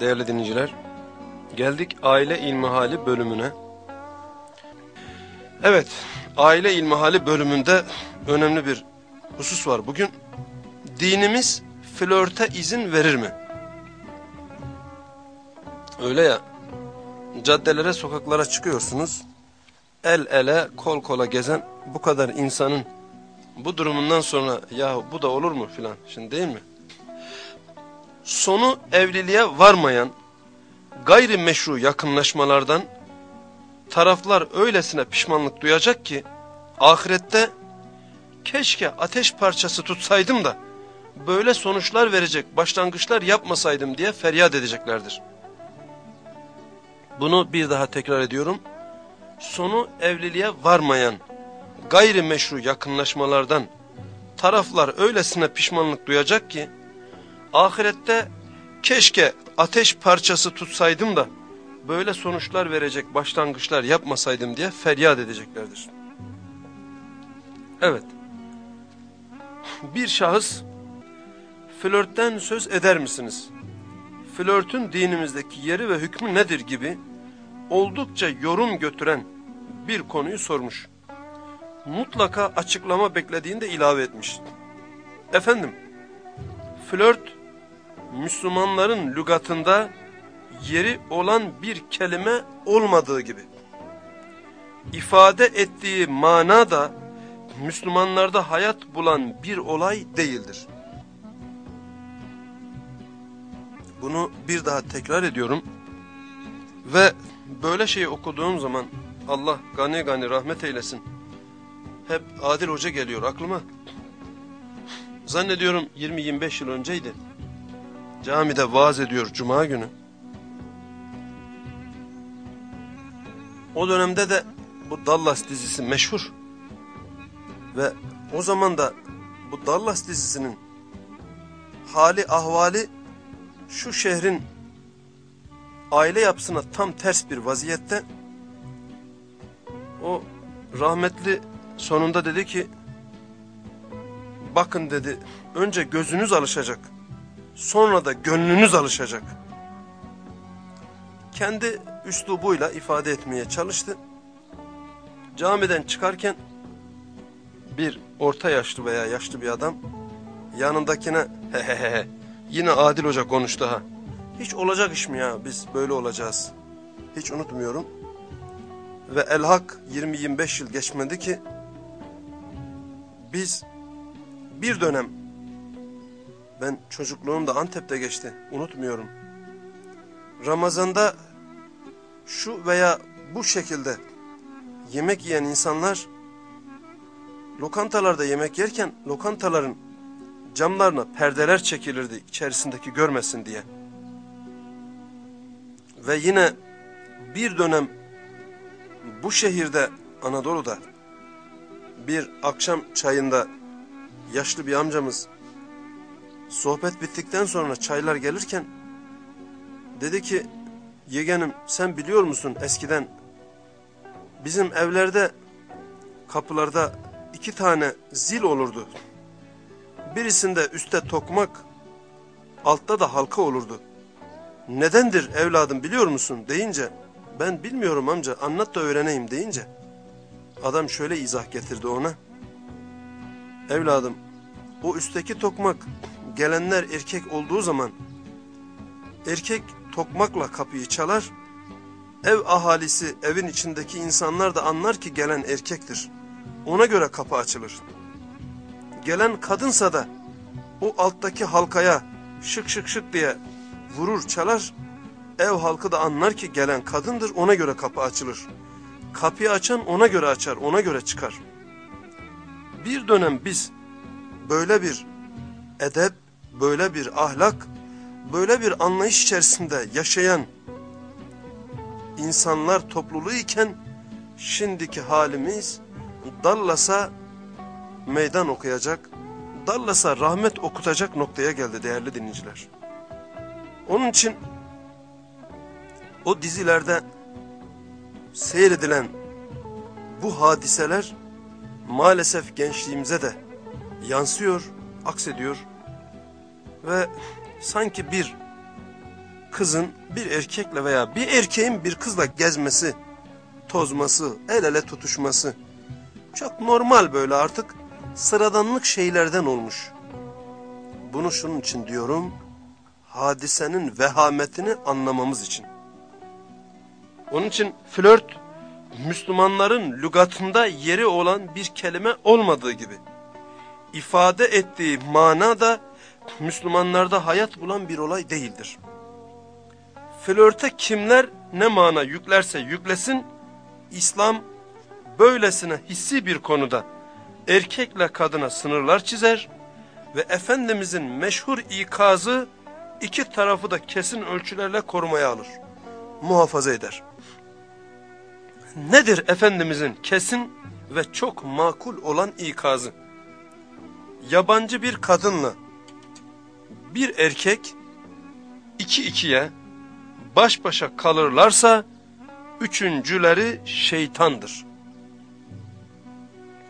değerli dinleyiciler. Geldik aile ilmihali bölümüne. Evet aile ilmihali bölümünde önemli bir husus var. Bugün dinimiz flörte izin verir mi? Öyle ya caddelere sokaklara çıkıyorsunuz. El ele kol kola gezen bu kadar insanın bu durumundan sonra ya bu da olur mu filan şimdi değil mi? Sonu evliliğe varmayan gayrimeşru yakınlaşmalardan taraflar öylesine pişmanlık duyacak ki ahirette keşke ateş parçası tutsaydım da böyle sonuçlar verecek başlangıçlar yapmasaydım diye feryat edeceklerdir. Bunu bir daha tekrar ediyorum. Sonu evliliğe varmayan gayrimeşru yakınlaşmalardan taraflar öylesine pişmanlık duyacak ki ahirette keşke ateş parçası tutsaydım da böyle sonuçlar verecek başlangıçlar yapmasaydım diye feryat edeceklerdir. Evet. Bir şahıs flörtten söz eder misiniz? Flörtün dinimizdeki yeri ve hükmü nedir gibi oldukça yorum götüren bir konuyu sormuş. Mutlaka açıklama beklediğinde ilave etmiş. Efendim, flört Müslümanların lügatında yeri olan bir kelime olmadığı gibi. ifade ettiği mana da Müslümanlarda hayat bulan bir olay değildir. Bunu bir daha tekrar ediyorum. Ve böyle şeyi okuduğum zaman Allah gani gani rahmet eylesin. Hep Adil Hoca geliyor aklıma. Zannediyorum 20-25 yıl önceydi. Camide vaaz ediyor Cuma günü. O dönemde de bu Dallas dizisi meşhur. Ve o zaman da bu Dallas dizisinin hali ahvali şu şehrin aile yapısına tam ters bir vaziyette o rahmetli sonunda dedi ki bakın dedi önce gözünüz alışacak sonra da gönlünüz alışacak kendi üslubuyla ifade etmeye çalıştı. Camiden çıkarken bir orta yaşlı veya yaşlı bir adam yanındakine hehehe yine Adil Hoca konuştu ha. Hiç olacak iş mi ya biz böyle olacağız. Hiç unutmuyorum. Ve Elhak 20-25 yıl geçmedi ki biz bir dönem ben çocukluğum da Antep'te geçti unutmuyorum. Ramazanda şu veya bu şekilde yemek yiyen insanlar lokantalarda yemek yerken lokantaların camlarına perdeler çekilirdi içerisindeki görmesin diye. Ve yine bir dönem bu şehirde Anadolu'da bir akşam çayında yaşlı bir amcamız sohbet bittikten sonra çaylar gelirken dedi ki yeğenim sen biliyor musun eskiden bizim evlerde kapılarda iki tane zil olurdu. Birisinde üstte tokmak altta da halka olurdu. Nedendir evladım biliyor musun deyince ben bilmiyorum amca anlat da öğreneyim deyince adam şöyle izah getirdi ona. Evladım o üstteki tokmak gelenler erkek olduğu zaman erkek tokmakla kapıyı çalar. Ev ahalisi evin içindeki insanlar da anlar ki gelen erkektir. Ona göre kapı açılır. Gelen kadınsa da o alttaki halkaya şık şık şık diye vurur çalar. Ev halkı da anlar ki gelen kadındır ona göre kapı açılır. Kapıyı açan ona göre açar ona göre çıkar. Bir dönem biz böyle bir edep, böyle bir ahlak, böyle bir anlayış içerisinde yaşayan insanlar topluluğu iken şimdiki halimiz Dallas'a meydan okuyacak, Dallas'a rahmet okutacak noktaya geldi değerli dinleyiciler. Onun için o dizilerde seyredilen bu hadiseler maalesef gençliğimize de yansıyor, aksediyor ve sanki bir kızın bir erkekle veya bir erkeğin bir kızla gezmesi, tozması, el ele tutuşması çok normal böyle artık sıradanlık şeylerden olmuş. Bunu şunun için diyorum, hadisenin vehametini anlamamız için. Onun için flört, Müslümanların lügatında yeri olan bir kelime olmadığı gibi, ifade ettiği mana da Müslümanlarda hayat bulan bir olay değildir. Flörte kimler ne mana yüklerse yüklesin, İslam böylesine hissi bir konuda erkekle kadına sınırlar çizer ve Efendimizin meşhur ikazı iki tarafı da kesin ölçülerle korumaya alır, muhafaza eder. Nedir Efendimizin kesin ve çok makul olan ikazı? Yabancı bir kadınla bir erkek iki ikiye baş başa kalırlarsa üçüncüleri şeytandır.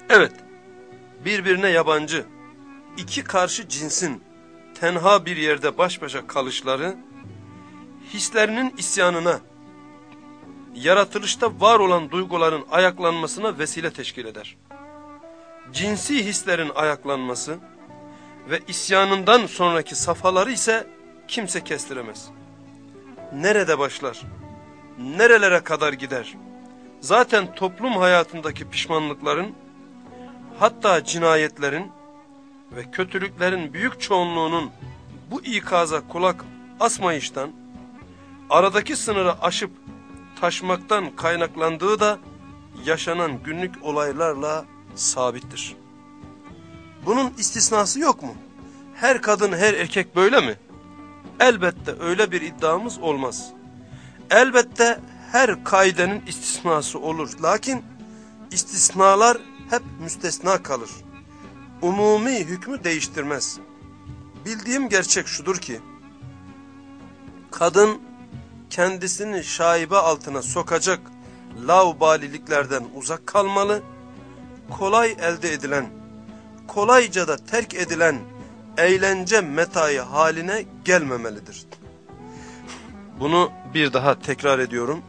Evet, birbirine yabancı, iki karşı cinsin tenha bir yerde baş başa kalışları, hislerinin isyanına, yaratılışta var olan duyguların ayaklanmasına vesile teşkil eder. Cinsi hislerin ayaklanması ve isyanından sonraki safhaları ise kimse kestiremez. Nerede başlar? Nerelere kadar gider? Zaten toplum hayatındaki pişmanlıkların, hatta cinayetlerin ve kötülüklerin büyük çoğunluğunun bu ikaza kulak asmayıştan, aradaki sınırı aşıp taşmaktan kaynaklandığı da yaşanan günlük olaylarla sabittir. Bunun istisnası yok mu? Her kadın her erkek böyle mi? Elbette öyle bir iddiamız olmaz. Elbette her kaidenin istisnası olur. Lakin istisnalar hep müstesna kalır. Umumi hükmü değiştirmez. Bildiğim gerçek şudur ki, kadın kendisini şaibe altına sokacak laubaliliklerden uzak kalmalı, kolay elde edilen, kolayca da terk edilen eğlence metayı haline gelmemelidir. Bunu bir daha tekrar ediyorum.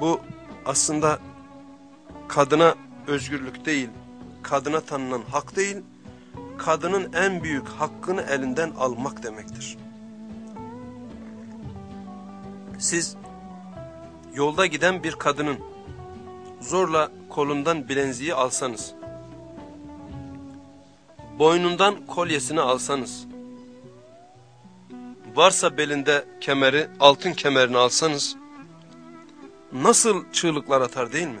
Bu aslında kadına özgürlük değil, kadına tanınan hak değil, kadının en büyük hakkını elinden almak demektir. Siz yolda giden bir kadının zorla kolundan bilenziği alsanız, boynundan kolyesini alsanız, varsa belinde kemeri, altın kemerini alsanız, nasıl çığlıklar atar değil mi?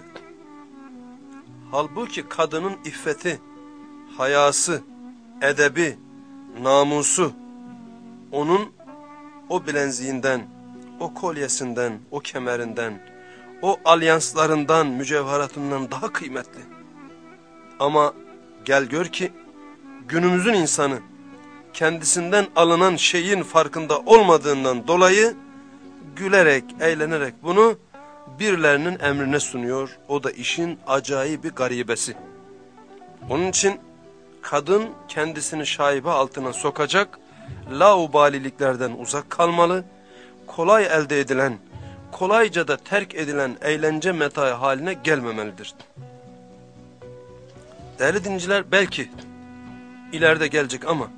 Halbuki kadının iffeti, hayası, edebi, namusu, onun o bilenziğinden, o kolyesinden, o kemerinden, o alyanslarından, mücevheratından daha kıymetli. Ama gel gör ki günümüzün insanı kendisinden alınan şeyin farkında olmadığından dolayı gülerek, eğlenerek bunu birilerinin emrine sunuyor. O da işin acayip bir garibesi. Onun için kadın kendisini şaibe altına sokacak, laubaliliklerden uzak kalmalı, kolay elde edilen, kolayca da terk edilen eğlence metayı haline gelmemelidir. Değerli dinciler belki ileride gelecek ama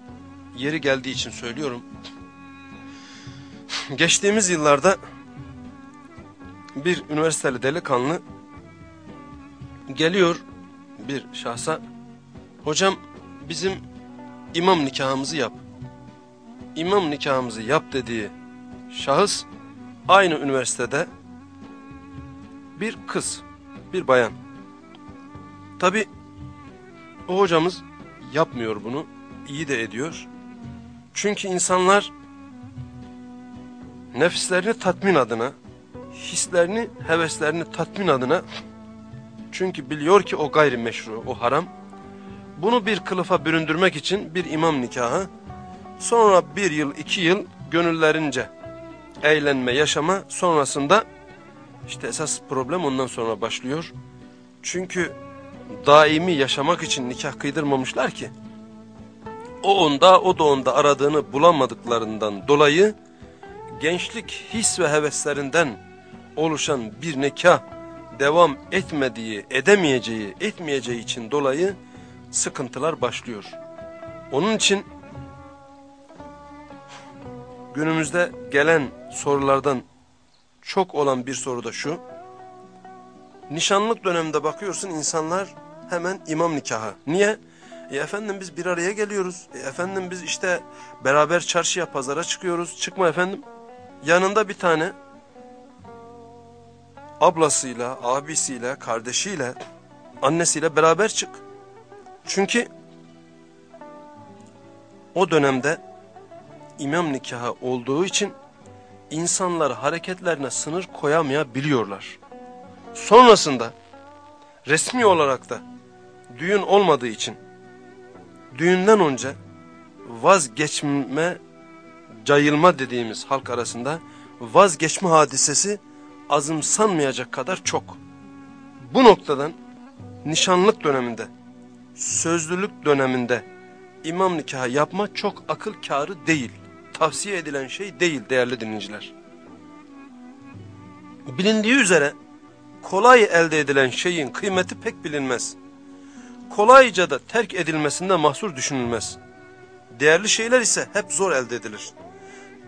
yeri geldiği için söylüyorum. Geçtiğimiz yıllarda bir üniversiteli delikanlı geliyor bir şahsa. Hocam bizim imam nikahımızı yap. İmam nikahımızı yap dediği şahıs aynı üniversitede bir kız, bir bayan. Tabi o hocamız yapmıyor bunu, iyi de ediyor. Çünkü insanlar nefislerini tatmin adına, hislerini, heveslerini tatmin adına çünkü biliyor ki o gayrimeşru, o haram. Bunu bir kılıfa büründürmek için bir imam nikahı, sonra bir yıl, iki yıl gönüllerince eğlenme, yaşama sonrasında işte esas problem ondan sonra başlıyor. Çünkü daimi yaşamak için nikah kıydırmamışlar ki. O onda, o da onda aradığını bulamadıklarından dolayı gençlik his ve heveslerinden oluşan bir nikah devam etmediği, edemeyeceği, etmeyeceği için dolayı sıkıntılar başlıyor. Onun için günümüzde gelen sorulardan çok olan bir soru da şu. Nişanlık döneminde bakıyorsun insanlar hemen imam nikahı. Niye? E efendim biz bir araya geliyoruz. E efendim biz işte beraber çarşıya pazara çıkıyoruz. Çıkma efendim. Yanında bir tane ablasıyla, abisiyle, kardeşiyle, annesiyle beraber çık. Çünkü o dönemde imam nikahı olduğu için insanlar hareketlerine sınır koyamayabiliyorlar. Sonrasında resmi olarak da düğün olmadığı için düğünden önce vazgeçme, cayılma dediğimiz halk arasında vazgeçme hadisesi azımsanmayacak kadar çok. Bu noktadan nişanlık döneminde, sözlülük döneminde imam nikahı yapma çok akıl kârı değil. Tavsiye edilen şey değil değerli dinleyiciler. Bilindiği üzere kolay elde edilen şeyin kıymeti pek bilinmez. Kolayca da terk edilmesinde mahsur düşünülmez. Değerli şeyler ise hep zor elde edilir.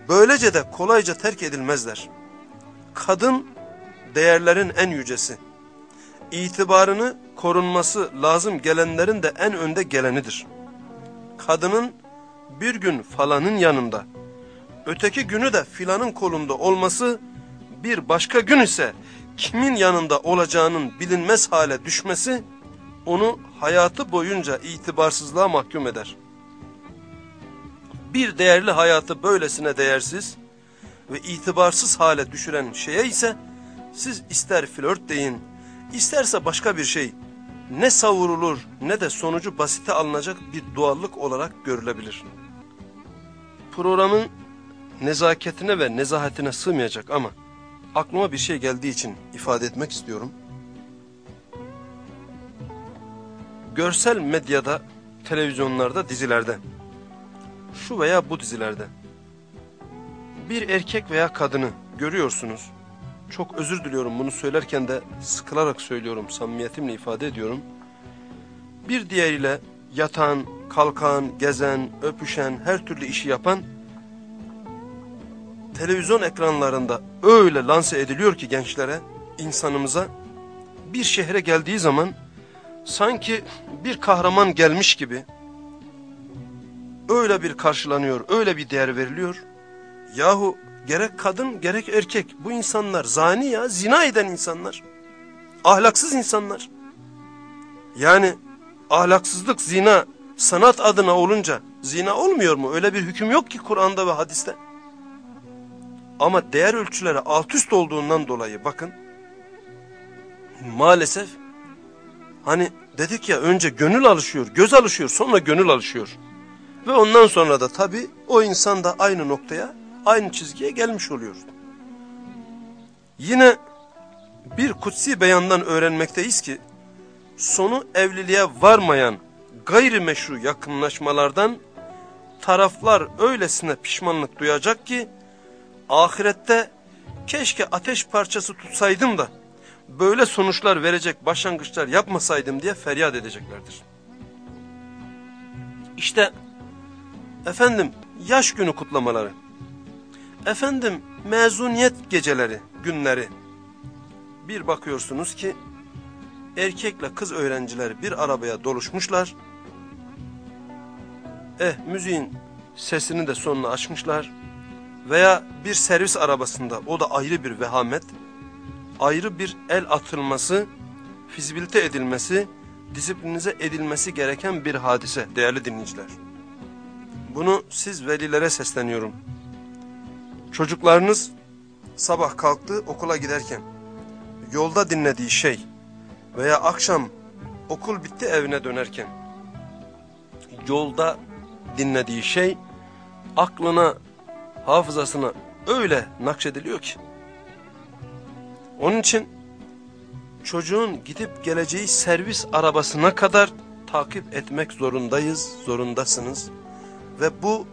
Böylece de kolayca terk edilmezler. Kadın değerlerin en yücesi. İtibarını korunması lazım gelenlerin de en önde gelenidir. Kadının bir gün falanın yanında, öteki günü de filanın kolunda olması, bir başka gün ise kimin yanında olacağının bilinmez hale düşmesi, onu hayatı boyunca itibarsızlığa mahkum eder. Bir değerli hayatı böylesine değersiz ve itibarsız hale düşüren şeye ise siz ister flört deyin, isterse başka bir şey, ne savurulur ne de sonucu basite alınacak bir doğallık olarak görülebilir. Programın nezaketine ve nezahetine sığmayacak ama aklıma bir şey geldiği için ifade etmek istiyorum. Görsel medyada, televizyonlarda, dizilerde, şu veya bu dizilerde bir erkek veya kadını görüyorsunuz. Çok özür diliyorum bunu söylerken de sıkılarak söylüyorum, samimiyetimle ifade ediyorum. Bir diğeriyle yatan, kalkan, gezen, öpüşen, her türlü işi yapan televizyon ekranlarında öyle lanse ediliyor ki gençlere, insanımıza bir şehre geldiği zaman sanki bir kahraman gelmiş gibi öyle bir karşılanıyor, öyle bir değer veriliyor. Yahu gerek kadın gerek erkek bu insanlar zani ya, zina eden insanlar. Ahlaksız insanlar. Yani ahlaksızlık, zina sanat adına olunca zina olmuyor mu? Öyle bir hüküm yok ki Kur'an'da ve hadiste. Ama değer ölçüleri alt üst olduğundan dolayı bakın. Maalesef hani dedik ya önce gönül alışıyor, göz alışıyor sonra gönül alışıyor. Ve ondan sonra da tabii o insan da aynı noktaya, aynı çizgiye gelmiş oluyor. Yine bir kutsi beyandan öğrenmekteyiz ki sonu evliliğe varmayan gayrimeşru yakınlaşmalardan taraflar öylesine pişmanlık duyacak ki ahirette keşke ateş parçası tutsaydım da böyle sonuçlar verecek başlangıçlar yapmasaydım diye feryat edeceklerdir. İşte efendim yaş günü kutlamaları, efendim mezuniyet geceleri, günleri bir bakıyorsunuz ki erkekle kız öğrenciler bir arabaya doluşmuşlar. Eh müziğin sesini de sonuna açmışlar. Veya bir servis arabasında o da ayrı bir vehamet, ayrı bir el atılması, fizibilite edilmesi, disiplinize edilmesi gereken bir hadise değerli dinleyiciler. Bunu siz velilere sesleniyorum. Çocuklarınız sabah kalktı okula giderken yolda dinlediği şey veya akşam okul bitti evine dönerken yolda dinlediği şey aklına, hafızasına öyle nakşediliyor ki. Onun için çocuğun gidip geleceği servis arabasına kadar takip etmek zorundayız, zorundasınız. Ve bu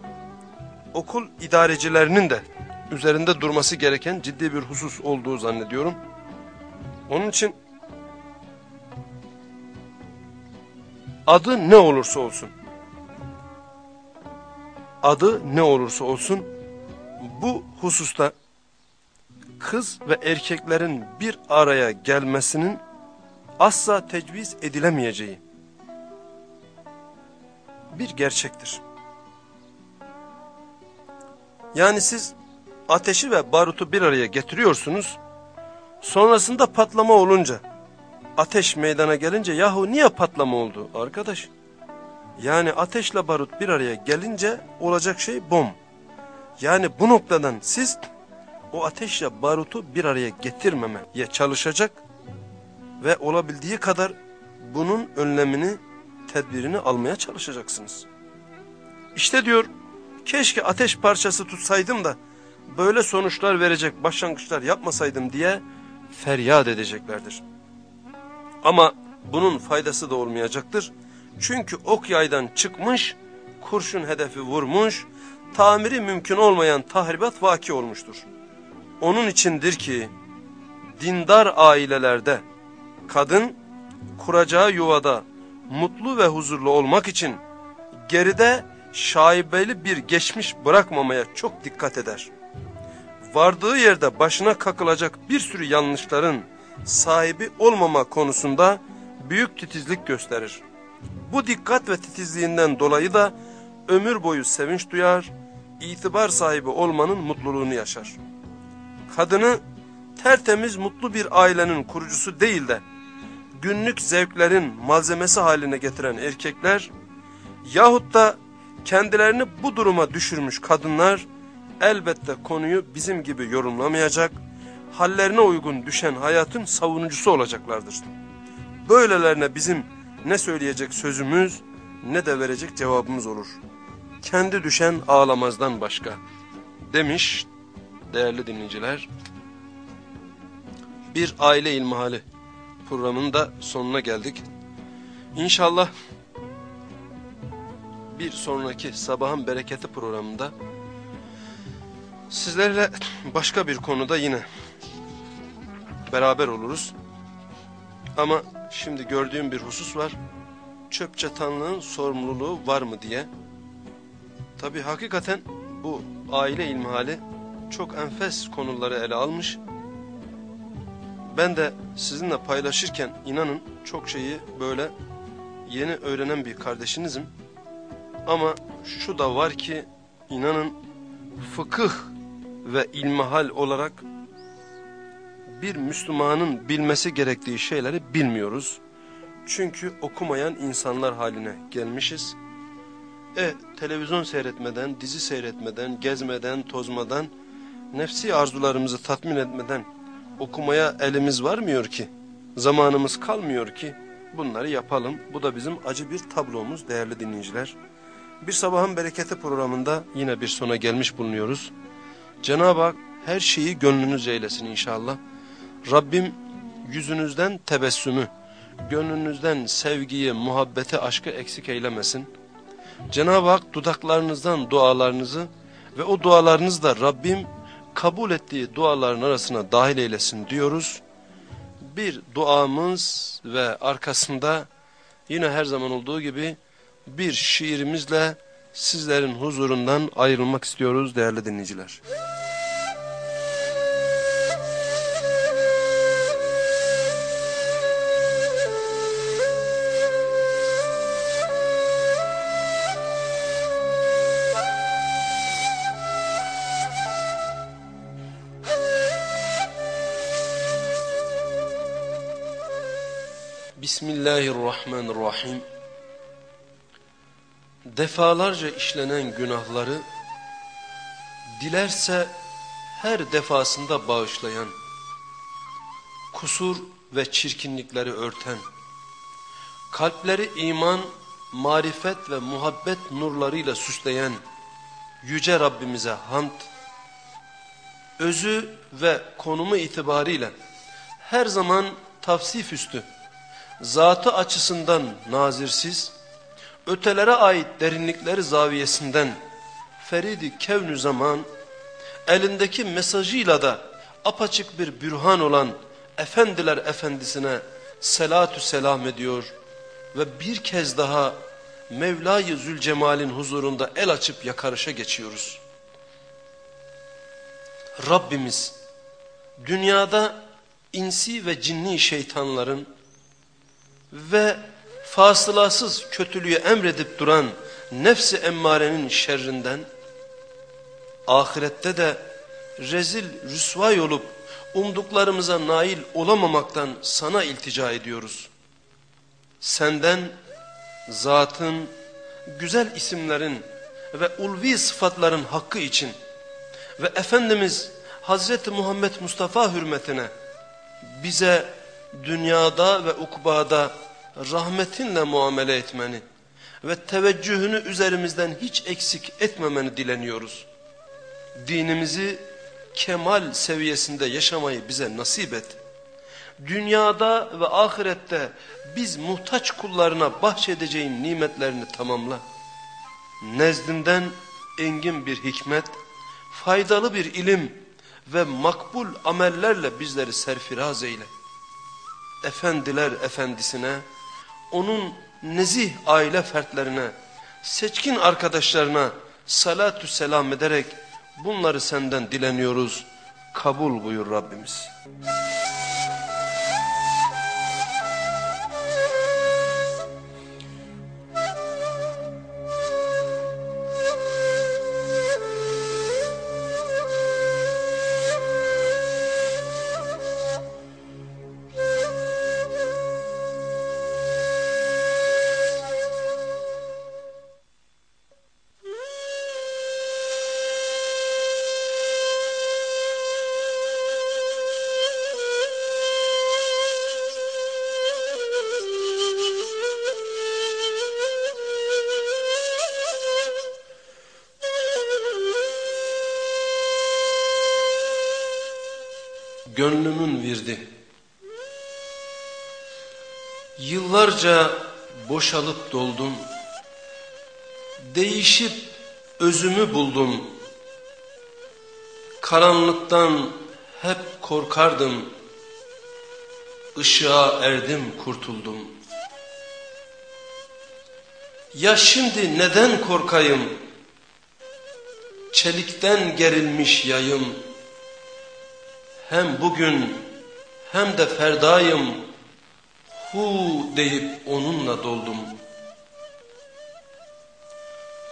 okul idarecilerinin de üzerinde durması gereken ciddi bir husus olduğu zannediyorum. Onun için adı ne olursa olsun, adı ne olursa olsun bu hususta kız ve erkeklerin bir araya gelmesinin asla tecviz edilemeyeceği bir gerçektir. Yani siz ateşi ve barutu bir araya getiriyorsunuz, sonrasında patlama olunca, ateş meydana gelince yahu niye patlama oldu arkadaş? Yani ateşle barut bir araya gelince olacak şey bom. Yani bu noktadan siz o ateşle barutu bir araya getirmemeye çalışacak ve olabildiği kadar bunun önlemini, tedbirini almaya çalışacaksınız. İşte diyor, keşke ateş parçası tutsaydım da böyle sonuçlar verecek başlangıçlar yapmasaydım diye feryat edeceklerdir. Ama bunun faydası da olmayacaktır. Çünkü ok yaydan çıkmış, kurşun hedefi vurmuş, tamiri mümkün olmayan tahribat vaki olmuştur. Onun içindir ki dindar ailelerde kadın kuracağı yuvada mutlu ve huzurlu olmak için geride şaibeli bir geçmiş bırakmamaya çok dikkat eder. Vardığı yerde başına kakılacak bir sürü yanlışların sahibi olmama konusunda büyük titizlik gösterir. Bu dikkat ve titizliğinden dolayı da ömür boyu sevinç duyar, itibar sahibi olmanın mutluluğunu yaşar. Kadını tertemiz mutlu bir ailenin kurucusu değil de günlük zevklerin malzemesi haline getiren erkekler yahut da kendilerini bu duruma düşürmüş kadınlar elbette konuyu bizim gibi yorumlamayacak, hallerine uygun düşen hayatın savunucusu olacaklardır. Böylelerine bizim ne söyleyecek sözümüz ne de verecek cevabımız olur. Kendi düşen ağlamazdan başka demiş değerli dinleyiciler. Bir aile ilmihali programının da sonuna geldik. İnşallah bir sonraki sabahın bereketi programında Sizlerle başka bir konuda yine beraber oluruz. Ama şimdi gördüğüm bir husus var. Çöp çatanlığın sorumluluğu var mı diye. Tabi hakikaten bu aile ilmihali çok enfes konuları ele almış. Ben de sizinle paylaşırken inanın çok şeyi böyle yeni öğrenen bir kardeşinizim. Ama şu da var ki inanın fıkıh ve ilmihal olarak bir Müslümanın bilmesi gerektiği şeyleri bilmiyoruz. Çünkü okumayan insanlar haline gelmişiz. E televizyon seyretmeden, dizi seyretmeden, gezmeden, tozmadan, nefsi arzularımızı tatmin etmeden okumaya elimiz varmıyor ki, zamanımız kalmıyor ki bunları yapalım. Bu da bizim acı bir tablomuz değerli dinleyiciler. Bir sabahın bereketi programında yine bir sona gelmiş bulunuyoruz. Cenab-ı Hak her şeyi gönlünüz eylesin inşallah. Rabbim yüzünüzden tebessümü, gönlünüzden sevgiyi, muhabbeti, aşkı eksik eylemesin. Cenab-ı Hak dudaklarınızdan dualarınızı ve o dualarınızı da Rabbim kabul ettiği duaların arasına dahil eylesin diyoruz. Bir duamız ve arkasında yine her zaman olduğu gibi bir şiirimizle sizlerin huzurundan ayrılmak istiyoruz değerli dinleyiciler. Bismillahirrahmanirrahim. Defalarca işlenen günahları dilerse her defasında bağışlayan, kusur ve çirkinlikleri örten, kalpleri iman, marifet ve muhabbet nurlarıyla süsleyen Yüce Rabbimize hamd, özü ve konumu itibariyle her zaman tavsif üstü, zatı açısından nazirsiz, ötelere ait derinlikleri zaviyesinden feridi kevnü zaman, elindeki mesajıyla da apaçık bir bürhan olan efendiler efendisine selatü selam ediyor ve bir kez daha Mevla-i Zülcemal'in huzurunda el açıp yakarışa geçiyoruz. Rabbimiz dünyada insi ve cinni şeytanların ve fasılasız kötülüğü emredip duran nefsi emmarenin şerrinden, ahirette de rezil rüsvay olup umduklarımıza nail olamamaktan sana iltica ediyoruz. Senden zatın, güzel isimlerin ve ulvi sıfatların hakkı için ve Efendimiz Hazreti Muhammed Mustafa hürmetine bize dünyada ve ukbada rahmetinle muamele etmeni ve teveccühünü üzerimizden hiç eksik etmemeni dileniyoruz. Dinimizi kemal seviyesinde yaşamayı bize nasip et. Dünyada ve ahirette biz muhtaç kullarına bahşedeceğin nimetlerini tamamla. Nezdinden engin bir hikmet, faydalı bir ilim ve makbul amellerle bizleri serfiraz eyle. Efendiler efendisine, onun nezih aile fertlerine, seçkin arkadaşlarına salatü selam ederek bunları senden dileniyoruz. Kabul buyur Rabbimiz. Yıllarca boşalıp doldum. Değişip özümü buldum. Karanlıktan hep korkardım. Işığa erdim kurtuldum. Ya şimdi neden korkayım? Çelikten gerilmiş yayım. Hem bugün hem de ferdayım. Hu deyip onunla doldum.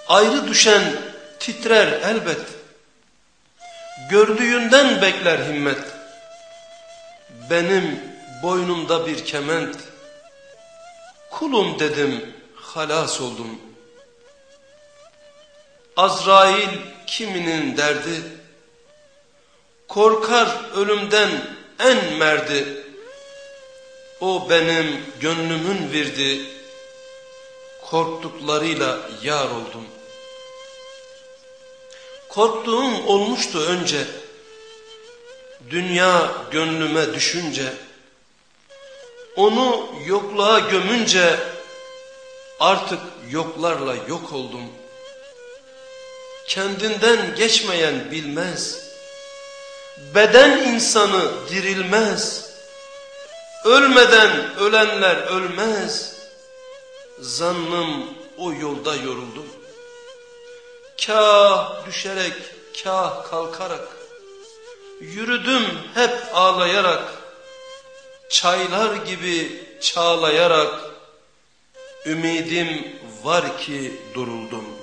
Ayrı düşen titrer elbet. Gördüğünden bekler himmet. Benim boynumda bir kement. Kulum dedim, halas oldum. Azrail kiminin derdi? Korkar ölümden en merdi. O benim gönlümün virdi. Korktuklarıyla yar oldum. Korktuğum olmuştu önce. Dünya gönlüme düşünce. Onu yokluğa gömünce artık yoklarla yok oldum. Kendinden geçmeyen bilmez. Beden insanı dirilmez. Ölmeden ölenler ölmez. Zannım o yolda yoruldum. Kah düşerek, kah kalkarak, yürüdüm hep ağlayarak, çaylar gibi çağlayarak, ümidim var ki duruldum.''